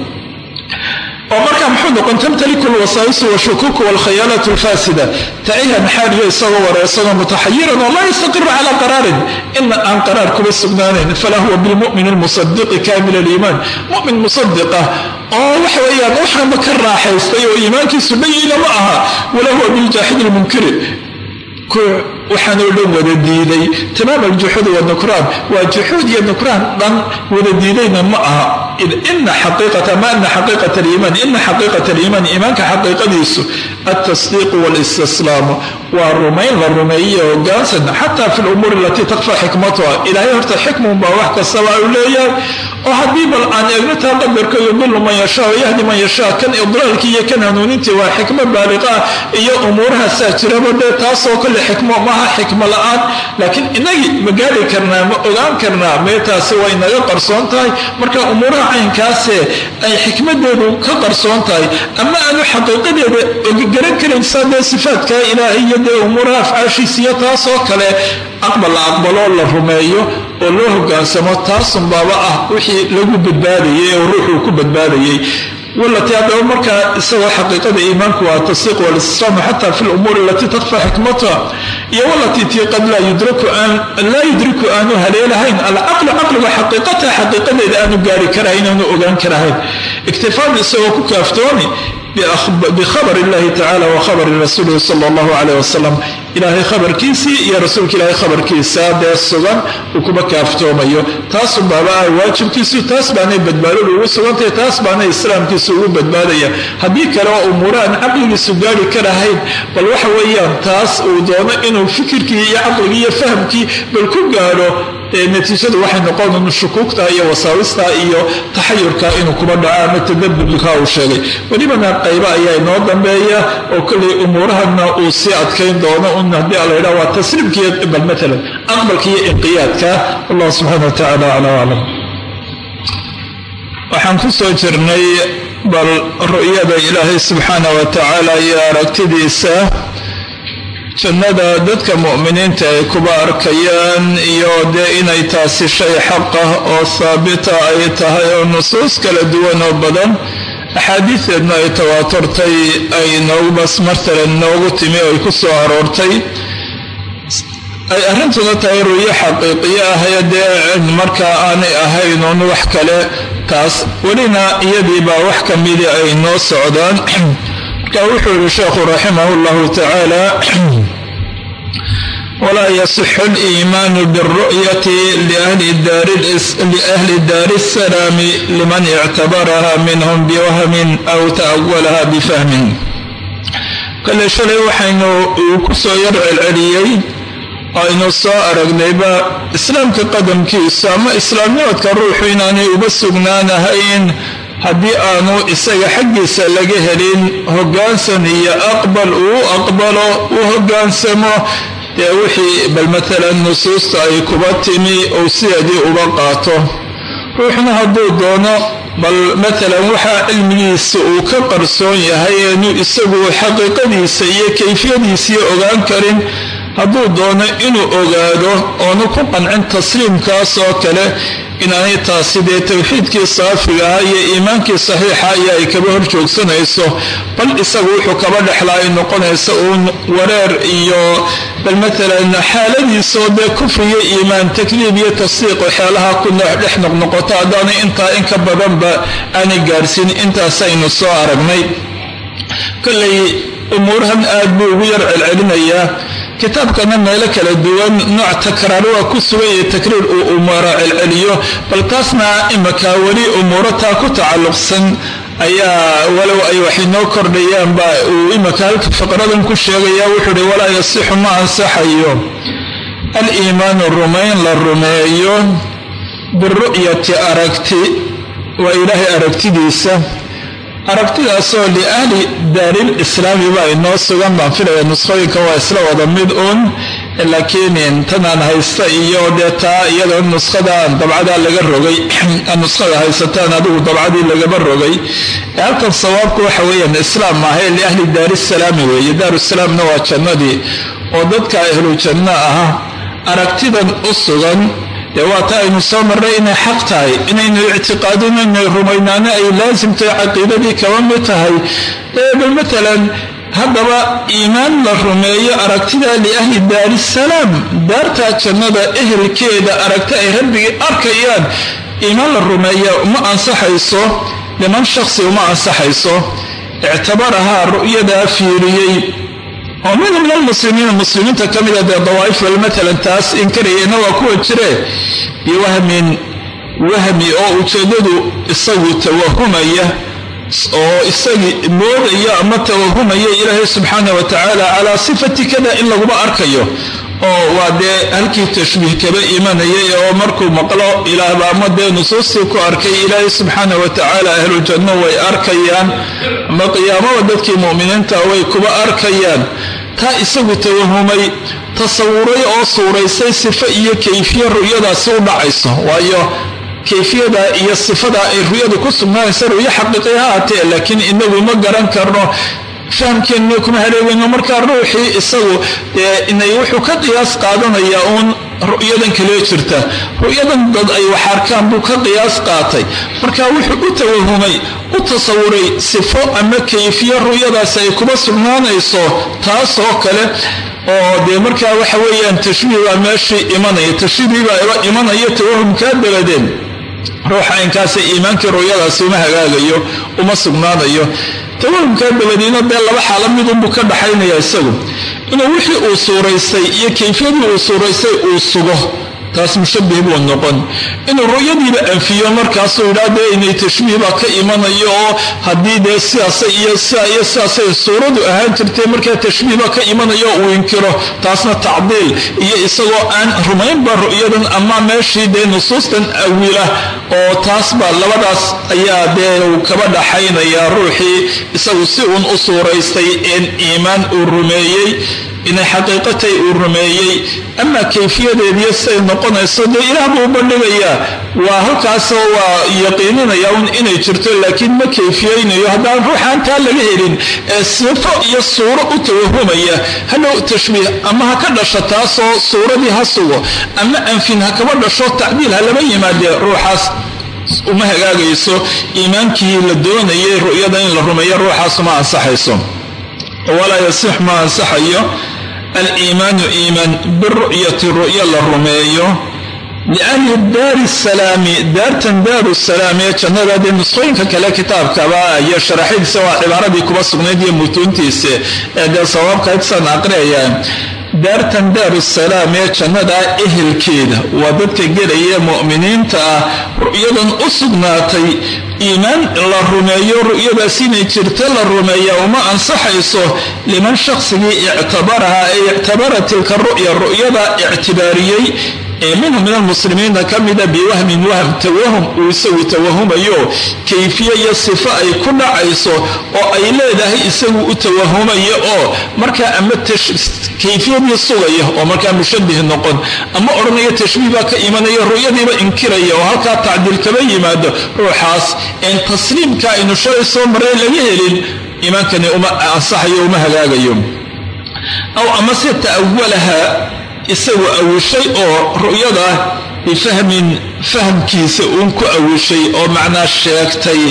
oo markaa muxuu noqon tamtaliku lwasaawisu washukuuku walkhayaalaat alfaasida. Taihan xaaliyo isagoo wareersano mutaxayiran oo laa yastaqiru calaa qaraarin. Ina aan qaraar kuba sugnaanayn fala huwa bilmu'min almusadiqi kaamil aliimaan. Mu'min musadiqa oo waxa weeyaan waxaanba ka raaxaystay oo iimaankiisu dhayina ma aha. Wala huwa lmunkiri waxaan oo dhan wada diiday. Tamaam aljuxuud wanukraan waa juxuud iyo nukraan dhan wada diidayna ma aha. Ina xaqiiqata ma ana xaqiiqat aliimaan ina xaqiiqat aliimaan iimaanka xaqiiqadiisu altasdiiqu walistislaamu. Waa rumayn la rumeeye hogaansan xataa fi lumuuri alatii takfa xikmatuha. Ilaahay horta xikmun baa wax kastaba u leeyahay. Oo haddii bal aan eegno taa qadarka yudilu man yashaa yahdi man yashaa kan idlaalkii iyo kan hanuunintii waa xikmo baaliqa ah iyo umuurahaasaa jiraba dee taasoo kale xikmo maaha xikmo la'aan laakiin inagii ma gaari karnaa ma ogaan karnaa mee taasi waa inaga qarsoon tahay. Marka umuuraha caynkaasee ay xikmadeedu ka qarsoon tahay ama aanu xaqiiqadeeda garan karin dee sifaadka ilaahay iyo dee umuuraha afcaashiisiyo taasoo kale aqbal la aqbaloo la rumeeyo oo loo hogaansamo taasun baaba ah wixii lagu badbaadayay oo ruuxuu ku badbaadayay walatii haddaba markaa isagoo xaqiiqada iimaanku waa tasdiiq walistislaamu xata fi lumuuri alatii takfa xikmatuha iyo walatii tii qad laa yudriku aanu haleelahayn alcaqlu caqliga xaqiiqataha xaqiiqadeeda aanu gaari karahayn aanu ogaan karahayn iktifaadu isagoo ku kaaftooni bikhabr illahi tacala wa khabri rasuulihi sala allahu caleyh wasalam ilaahay khabarkiisii iyo rasuulka ilaahay khabarkiisa dee sugan uu kuma kaaftoomayo taasun baaba ah waajibkiisu taas baanay badbaadadu ugu sugantahay taas baanay islaamkiisu ugu badbaadaya haddii kale oo umuura aan caqligiisu gaari karahayn bal waxa weeyaan taas uu doono inuu fikirkii iyo caqligii iyo fahamkii bal ku gaadho natiijadu waxay noqon shukuugta iyo wasaawista iyo taxayurka inuu kuba dhaco ama tadabudka uu sheegay. Welibana qayba ayaa inoo dambeeya oo kollay umuurahana uu sii adkayn doono. Un haddii ala yidhaha waa tasliimkiiyo bal maalan aqbalka iyo inqiyaadka wallahu subxana wa tacala acla aclam. Waxaan ku soo jirnay bal ru'yada ilaahay subxaana wa tacaala iyo aragtidiisa jannada dadka mu'miniinta ay kuba arkayaan iyo dee inay taasi shay xaqah oo haabita ay tahay oo nusuus kala duwan oo badan axaadiideedna ay tawaaturtay ay noogubas martalan noogu timi oo ay ku soo aroortay. Ay arrintuna tahay ruyo xaqiiqiyo ahaya dee markaa aanay ahayn un wax kale taas welina iyadiibaa wax ka midi ay noo socdaan marka wuxuu yihi sheekhu raximah llahu tacaala walaa yasixu aliimaanu biاlru'yati liahli daari salaami liman ictabaraha minhum biwahmin aw ta'awalaha bifahmin. Kale shalay waxaynu ku soo yar celceliyey aynu soo aragnayba islaamka qadamkiisu ama islaamnimadka ruuxu inaanay uba sugnaanahayn haddii aanu isaga xaggiisa laga helin hoggaansan iyo aqbal uu aqbalo uu hoggaansamo dee wixii bal matalan nusuusta ay kuba timi ou sideedii uba qaato. Ruuxna hadduu doono bal matalan waxaa cilmigiisa uu ka qarsoon yahay eenu isagu xaqiiqadiisa iyo kayfiyadiisii ogaan karin hadduu doono inuu ogaado oonu ku qancin tasliimkaas oo kale inaanay taasi dee towxiidkii saafiga ah iyo iimaankii saxiixa iyo ay kaba hor joogsanayso bal isagu wuxuu kaba dhexlaa ay noqonaysa uun wareer iyo bal matalan xaaladiisoo dee kufriyo iimaan takdiib iyo tasdiiq waxyaalaha ku dhex noqnoqoto haddaanay intaa in ka badanba aanay gaarhsiin intaasaynu soo aragnay. Kollay umuurahan aad buu ugu yar celcelinayaa. Kitaabkana meelo kala duwan nooc takraar waa ku sugan yahay takriir uu umuura celceliyo. Bal taasna imaka weli umuuro taa ku tacalluqsan ayaa walow ay wax inoo kordhayaanba uu imaka halka faqradan ku sheegaya wuxuu uhi walaa yasixu ma ansaxayo. Aliimaanu rumayn la rumeeyo. Biru'yati aragti waa ilaahay aragtidiisa aragtidaasoo liahli daaril islaami baa inoo sugan baan filaya nuskhooyinka waa isla wada mid uun laakiin tanaan haysta iyo dee taa iyadoo nuskhadaan dabcadaa laga rogay nuskhada haysataan adigu dabcadii lagaba rogay. Halkan sawaabku waxa weeyaan islaam maahae liahli daari salaami weeye. Daarusalaamna waa jannadii oo dadka ahlu janno ah aragtidan u sugan dee waa ta aynu soo marray inay xaq tahay inaynu ictiqaadino inay rumaynaano ay laasimtahay caqiidadii kaba mid tahay. Bal matalan haddaba iimaan la rumeeyo aragtida liahli daari salaam daartaa jannada ehelkeeda aragti ay rabbigii arkayaan iimaan la rumeeya uma ansaxayso liman shaksi uma ansaxayso. Ictabarahaa ru'yadaa fiiriyey oo minhu min almuslimiina muslimiinta ka mida dee dawaa'if bal matalan taas inkarayana waa kuwa jire biwahmin wahmi oo ujeeddadu isagu tawahumaya oo isagii moodaya ama tawahumaya ilaahay subxaana wa tacaala calaa sifati kada in laguma arkayo. Oo waa dee halkii tashbiih kaba imanayay oo markuu maqlo ilaahba ama dee nusuustii ku arkay ilaahay subxaana wa tacaala ahlu way arkayaan. Ama qiyaamada dadkii mu'miniinta way kuba arkayaan. Taa isagu tawahumay tasawuray oo suuraysay sifo iyo kayfiya ru'yadaasi u dhacayso. Waayo kayfiyada iyo sifada ay ru'yadu ku sugnaanaysa ru'yo xaqiiqi ha laakiin inagu ma garan karno fahamkeenna kuma haleegayno markaa ruuxii isagu inay wuxuu ka qiyaas qaadanayaa uun ru'yadan kalee jirta. Ru'yadan dad ay wax arkaan buu ka qiyaas qaatay. Marka wuxuu u tawahumay u tasawuray sifo ama kayfiya ru'yadaasi ay kuma sugnaanayso taasoo kale oo dee markaa waxa weeyaan tashbiih baa meeshii imanaya tashbiih baa imanaya tawahumkaa dabadeed ruuxa inkaasa iimaankii ru'yadaasi uma hagaagayo uma sugnaanayo tawahumkaa dabadiina dee laba xaala midunbuu ka dhaxaynaya isagu. Inuu wixii uu suuraystay iyo kayfiyadii uu suuraystay uu sugo taas mushabbih buu noqon. Inuu ru'yadiiba anfiyo markaasuu yidhaa dee inay tashbiih baa ka imanayo oo haddii dee sidaasa iyo sidaa iyo sidaasay suuradu ahaan jirtay markaa tashbiih baa ka imanayo uu inkiro. Taasna tacdiil iyo isagoo aan rumaynba ru'yadan ama meeshii dee nusuustan awila. Oo taas baa labadaas ayaa dee uu kaba dhaxaynayaa ruuxii isagu si uun u suuraystay in iimaan uu rumeeyey inay xaqiiqatay uu rumeeyey. Ama kayfiyadeediyo siday noqonayso dee ilaah buu bandhigayaa waa halkaasoo waa yaqiininaya un inay jirto laakiin ma kayfiyeynayo haddaan ruuxaan laga helin ee sifo iyo suuro u tawahumaya hadhow tashbiih ama ha ka dhasho taasoo suuradii ha sugo ama anfin ha kaba dhasho tacdiil ha lama yimaadee ruuxaas uma hagaagayso. Iimaankii la doonayay ru'yada in la rumeeyo ruuxaas uma ansaxayso. Walaa yasix ma ansaxayo aliimaanu iimaan biru'yati ru'ya la rumeeyo. Liahli daari salaami daartan daaru salaam ee jannada dee nusqooyinka kale kitaabkaba iyo sharaxidiisa waa cibaaradii kuba sugnayd iyo mutuuntiisa ee dee sawaabkaydsan aqriyaya daartan daaru salaam ee jannada ehelkeeda waa dadka gelaya mu'miniinta ah ru'yadan u sugnaatay iimaan la rumeeyo ru'yadaas inay jirta la rumeeya uma ansaxayso liman shaqsigii ictabaraha ee ictabara tilka ru'ya ru'yada ictibaariyey ee minhu min almuslimiina ka mida biwahmin wahm tawahum uu isagu tawahumayo kayfiye iyo sifo ay ku dhacayso oo ay leedahay isagu u tawahumayo oo markaa ama kayfiyadii sugaya oo markaa mushabih noqon ama odhanaya tashbiih baa ka imanaya ru'yadiiba inkiraya oo halkaa tacdiil kaba een tasliimka aynu shalay soo marray laga helin iimaankani uma ansaxayo uma hagaagayo aw amase ta'awalaha isagu awishay oo ru'yada bifahmin fahmkiisa uun ku awishay oo macnaa sheegtay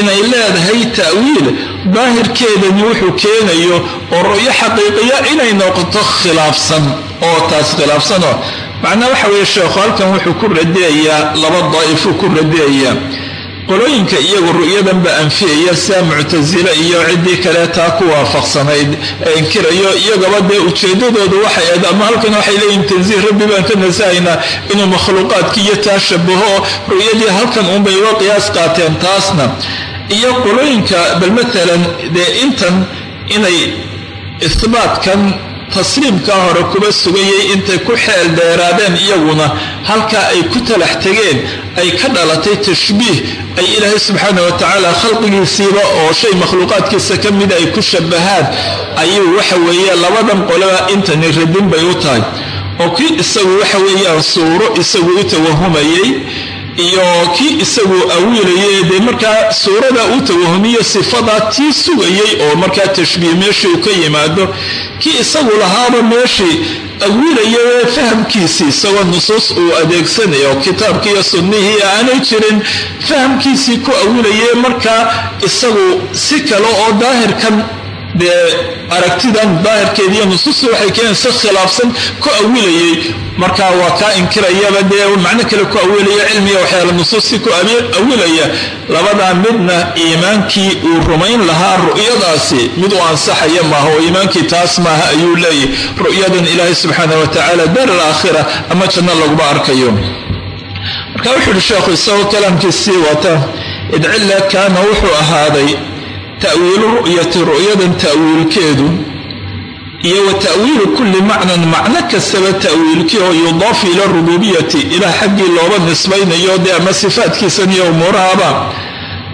inay leedahay ta'wiil daahirkeedani wuxuu keenayo oo ru'yo xaqiiqiya inay noqoto khilaafsan oo taas khilaafsanoo macnaa waxa weeye sheekhu halkan wuxuu ku radiyayaa laba daa'ifuu ku radiyayaa qolooyinka iyagu ru'yadanba anfiyaya sida muctasile iyo ciddii kale taa ku waafaqsanayd ee inkirayo iyagaba dee ujeedadoodu waxay ahayd ama halkan waxay leeyihiin tansiih rabbi baan ka nasahaynaa inuu makhluuqaadki iyo taa shabaho ru'yadii halkan uunbay uga qiyaas qaateen taasna. Iyo qolooyinka bal matalan dee intan inay isbaatkan tasliimkaa hore kuba sugayay intay ku xeel dheeraadeen iyaguna halkaa ay ku talax tegeen ay ka dhalatay tashbiih ay ilaahay subxaana wa tacaala khalqigiisiiba oo shay makhluuqaadkiisa ka mida ay ku shabahaan ayuu waxa weeye labadan qoleba intani radin bay u tahay. Oo kii isagu waxa weeyaan suuro isagu u tawahumayay iyo kii isagu awiilayay dee markaa suurada u tawahumiyo sifadaa tii sugayay oo markaa tashbiih meeshii uu ka yimaado kii isagu lahaaba meeshii awiilayay fahamkiisii isagoo nusuus uu adeegsanayo kitaabkii iyo sunnihii aanay jirin fahamkiisii ku awiilayay markaa isagu si kale oo daahirkan dee aragtidan daahirkeediiyo nusuusta waxay keenaysa khilaafsan ku awilayay. Marka waa kaa inkirayaba dee macno kale ku awilaya cilmiga waxyaala nusuustii ku awilaya. Labadaa midna iimaankii uu rumayn lahaa ru'yadaasi mid uu ansaxaya maaha oo iimaankii taas maaha ayuu leeyahy ru'yadan ilaahay subxaana wa tacaala daar alaakhira ama janno laguma arkayo. Marka wuxuu uhi sheekhu isagoo kalaamkiisii wata idcilla kaana wuxuu ahaaday ta'wiilu ru'yati ru'yadan ta'wiilkeedu iyo wa ta'wiilu kulli macnan macno kastaba ta'wiilkii oo yudaafu ila rububiyati ilaah xaggii looba nisbaynayo dee ama sifaadkiisan iyo umuurahaba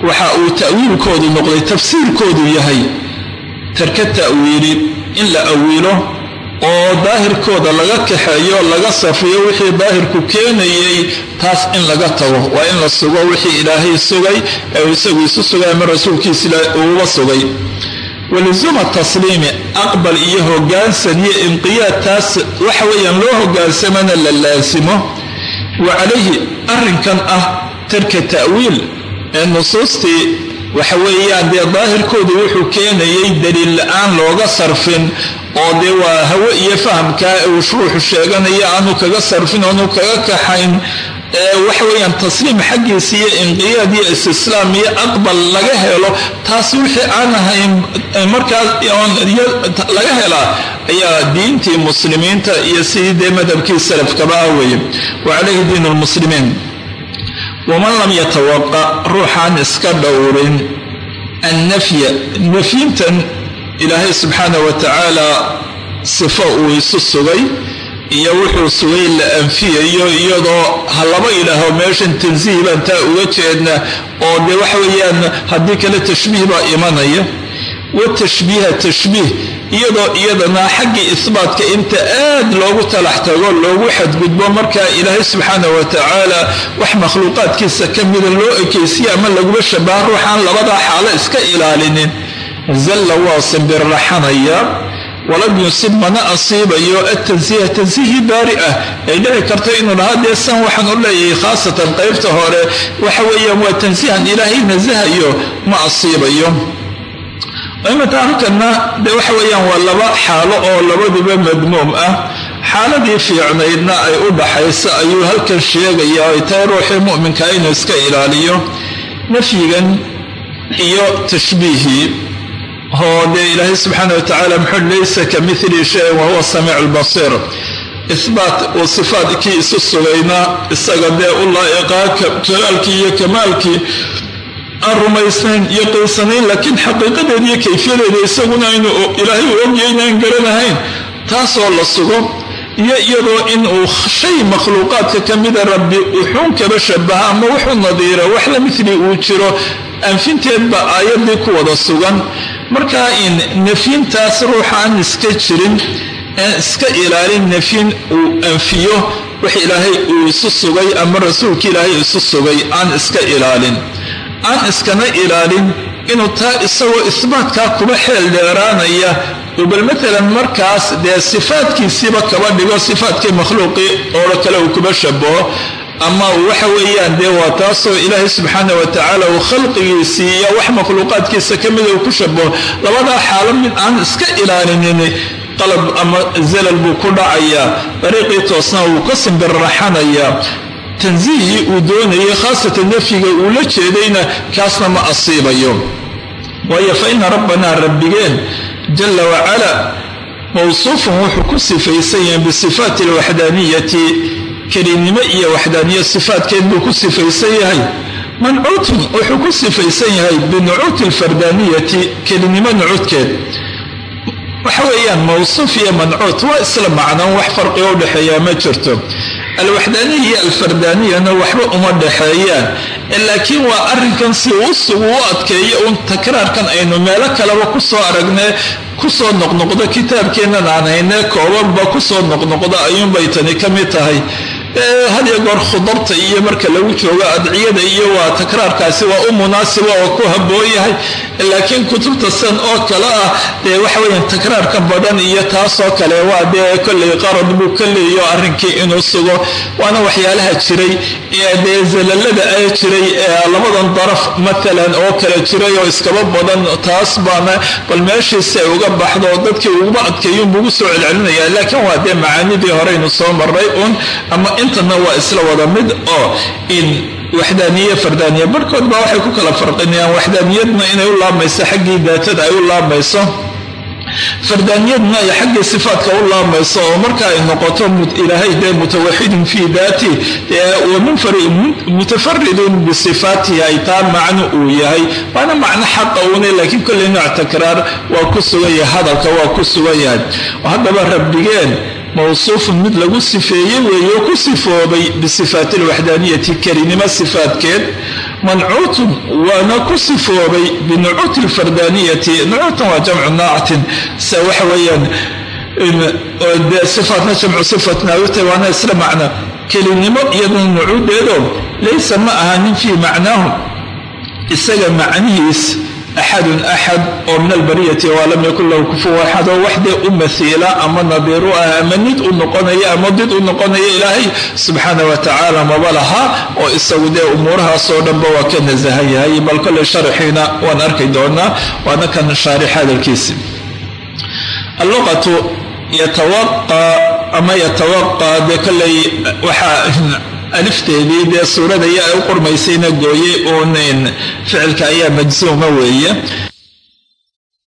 waxa uu ta'wiilkoodu noqday tafsiirkoodu yahay tarka ta'wiili in la awiilo oo daahirkooda laga kaxeeyo laga safiyo wixii daahirku keenayay taas in laga tago. Waa in la sugo wixii ilaahay sugay ee isagu isu sugay ama rasuulkiisa uuba sugay. Walisuma tasliimi aqbal iyo hogaansan iyo inqiyaad taas waxa weeyaan loo hogaansamana la laasimo. Wa calayhi arrinkan ah tarka ta'wiil ee nusuustii waxa weeyaan dee daahirkoodu wuxuu keenayay daliil la'aan looga sarfin oo dee waa hawe iyo fahamkaa uu ruuxu sheeganaya aanu kaga sarfin oonu kaga kaxayn waxa weeyaan tasliim xaggiisa iyo inqiyaad iyo istislaam iyo aqbal laga helo taas wixii aan ahayn markaas laga helaa ayaa diintii muslimiinta iyo sidii dee madhabkii salafkaba ah weeye. Wa calayhi diin lmuslimiin waman lam yatawaqa ruuxaan iska dhowrin. Annafya nafyintan ilaahay subxaana wa tacaala sifo uu isu sugay iyo wuxuu sugay la anfiyayo iyadoo ha laba idhaaho meeshan tansiih baan taa uga jeedna oo dee waxa weeyaan haddii kale tashbiih baa imanaya watashbiiha tashbiih iyadoo iyadana xaggii isbaatka inta aad loogu talax tago loogu xadgudbo markaa ilaahay subxaana wa tacaala wax makhluuqaadkiisa ka mida loo ekeysiye ama laguma shabaha ruuxaan labadaa xaalo iska ilaalinin. Zalla waa simbirraxanaya walam yusib mana asiibayo atansiiha tansiihii baari ah ay dhici karto inuu dhahaa dee san waxaan u leeyahay khaasatan qaybta hore. Waxa weeyaan waa tansiihan ilaahay nasahayo ma asiibayo imata halkanna de waxa weeyaan waa laba xaalo oo labaduba madmuum ah. Xaaladii fiicnaydna ay u dhaxayso ayuu halkan sheegaya ay tahay ruuxii mu'minkaa inuu iska ilaaliyo. Nafyigan iyo tashbiihii oo dee ilaahay subxaana wa tacaala muxuu laysa ka mili shayin wahuwa samiic albasiir ihbaat uu sifaatkii isu sugayna isaga dee u laa'iqaa jalaalkii iyo kamaalkii aan rumaysnayn iyo qiysanayn laakiin xaqiiqadeeda iyo kayfiyadeeda isaguna aynu ilaahay u ogyahay inaan garanahayn taasoo la sugo. Iyo iyadoo in uu shay makhluuqaadka ka mida rabbi wuxuun kaba shabaha ama wuxuu nadiira wax la mili uu jiro anfinteedba aayadii ku wada sugan. Markaa in nafyintaas ruuxa iska jirin iska ilaalin nafyin uu anfiyo wax ilaahay uu isu sugay ama rasuulka ilaahay isu sugay aan iska ilaalin aan iskana ilaalin inuu taa isagoo isbaatkaa kuba xeel dheeraanaya. Bal maalan markaas dee sifaadkiisiiba kaba dhigo sifaadkii makhluuqii oo kale uu kuba shabaho ama waxa weeyaan dee waa taasoo ilaahay subxaana wa tacaala uu khalqigiisii iyo wax makhluuqaadkiisa ka mida uu ku shabaho labadaa xaalo mid aan iska ilaalinin qalab ama zalal buu ku dhacayaa dariiqii toosna wuu ka simbirraxanayaa tansiihii uu doonayay khaasatan nafyiga uu la jeedayna kaasna ma asiibayo. Waayo fa ina rabbanaa rabbigeen jala wacala mawsuufun wuxuu ku sifaysan yahay bisifaati alwaxdaaniyati kelinimo iyo waxdaaniya sifaatkeed buu ku sifaysan yahay. Mancuutun wuxuu ku sifaysan yahay binucuuti alfardaaniyati kelinimo nucuudkeed. Waxa weeyaan mawsuuf iyo mancuut waa isla macnoon wax farqiga udhexeeyaa ma jirto alwaxdaaniya iyo alfardaaniyana waxba uma dhexeeyaan laakiin waa arrinkan si uu sugu u adkeeyo uun takraarkan aynu meelo kaleba ku soo aragnee ku soo noqnoqdo kitaabkeennan aan haynee koobanba ku soo noqnoqdo ayuunbay tani ka mid tahay hadiyo goor khudabta iyo marka lagu joogo adciyada iyo waa takraarkaasi waa u munaasiba oo ku habboon yahay. Laakiin kutubta san oo kale ah dee waxa weeyaan takraarka badan iyo taasoo kale waa dee kollay qarad buu ka leeyo arrinkii inuu sugo. Waana waxyaalaha jiray dee zalalada a jiray labadan daraf matalan oo kale jiray oo iskaba badan taas baana bal meeshiisi uga baxdo dadkii uguba adkeeyuunbuugu soo celcelinaya. Laakiin waa dee macaanidii horeynu soo maray uun ama intana waa isla wada mid oo in waxdaaniye fardaaniya barhkood baa waxay ku kala farqinayaan waxdaaniyadna inay u laamayso xaggii daatada ay u laamayso. Fardaaniyadna ay xaggii sifaadka u laamayso oo marka ay noqoto ilaahay dee mutawaxidun fii daati mutafaridun bisifaatihi ay taa macno uu yahay. Waana macno xaqa uune laakiin kolley nooc takraar waa ku sugan yahay hadalka waa ku sugan yahay. Haddaba rabbigeen mawsuufun mid lagu sifeeye weeye oo ku sifoobay bisifaati alwaxdaaniyati kelinimo sifaadkeed. Mancuutun waana ku sifoobay binucuuti alfardaaniyati nucuutan waa jamcu naacatin se waxa weeyaan sifaatna jamcu sifatna ay u tahay waana isla macna. Kelinimo iyadana nucuudeedo laysa ma ahanin fii macnaahu. Isaga macnihiis axadun axad oo min albariyati waa lam yakun lahu kufuwa axad oo waxdee u mahiila ama nadiir u ah ama nid u noqonaya ama did u noqonaya ilaahay subxaana wa maba laha oo isagu dee umuurahaasoo dhanba waa ka nasahan yahay bal kolley sharaxiina waan arki doonaa waana kan shaarix hadalkiisi alluqatu yatawaqaa ama yatawaqaa dee kolley waxaa alifteedii dee suuradaya ay u qurmaysayna gooyey uun ficilka ayaa majsuuma weeye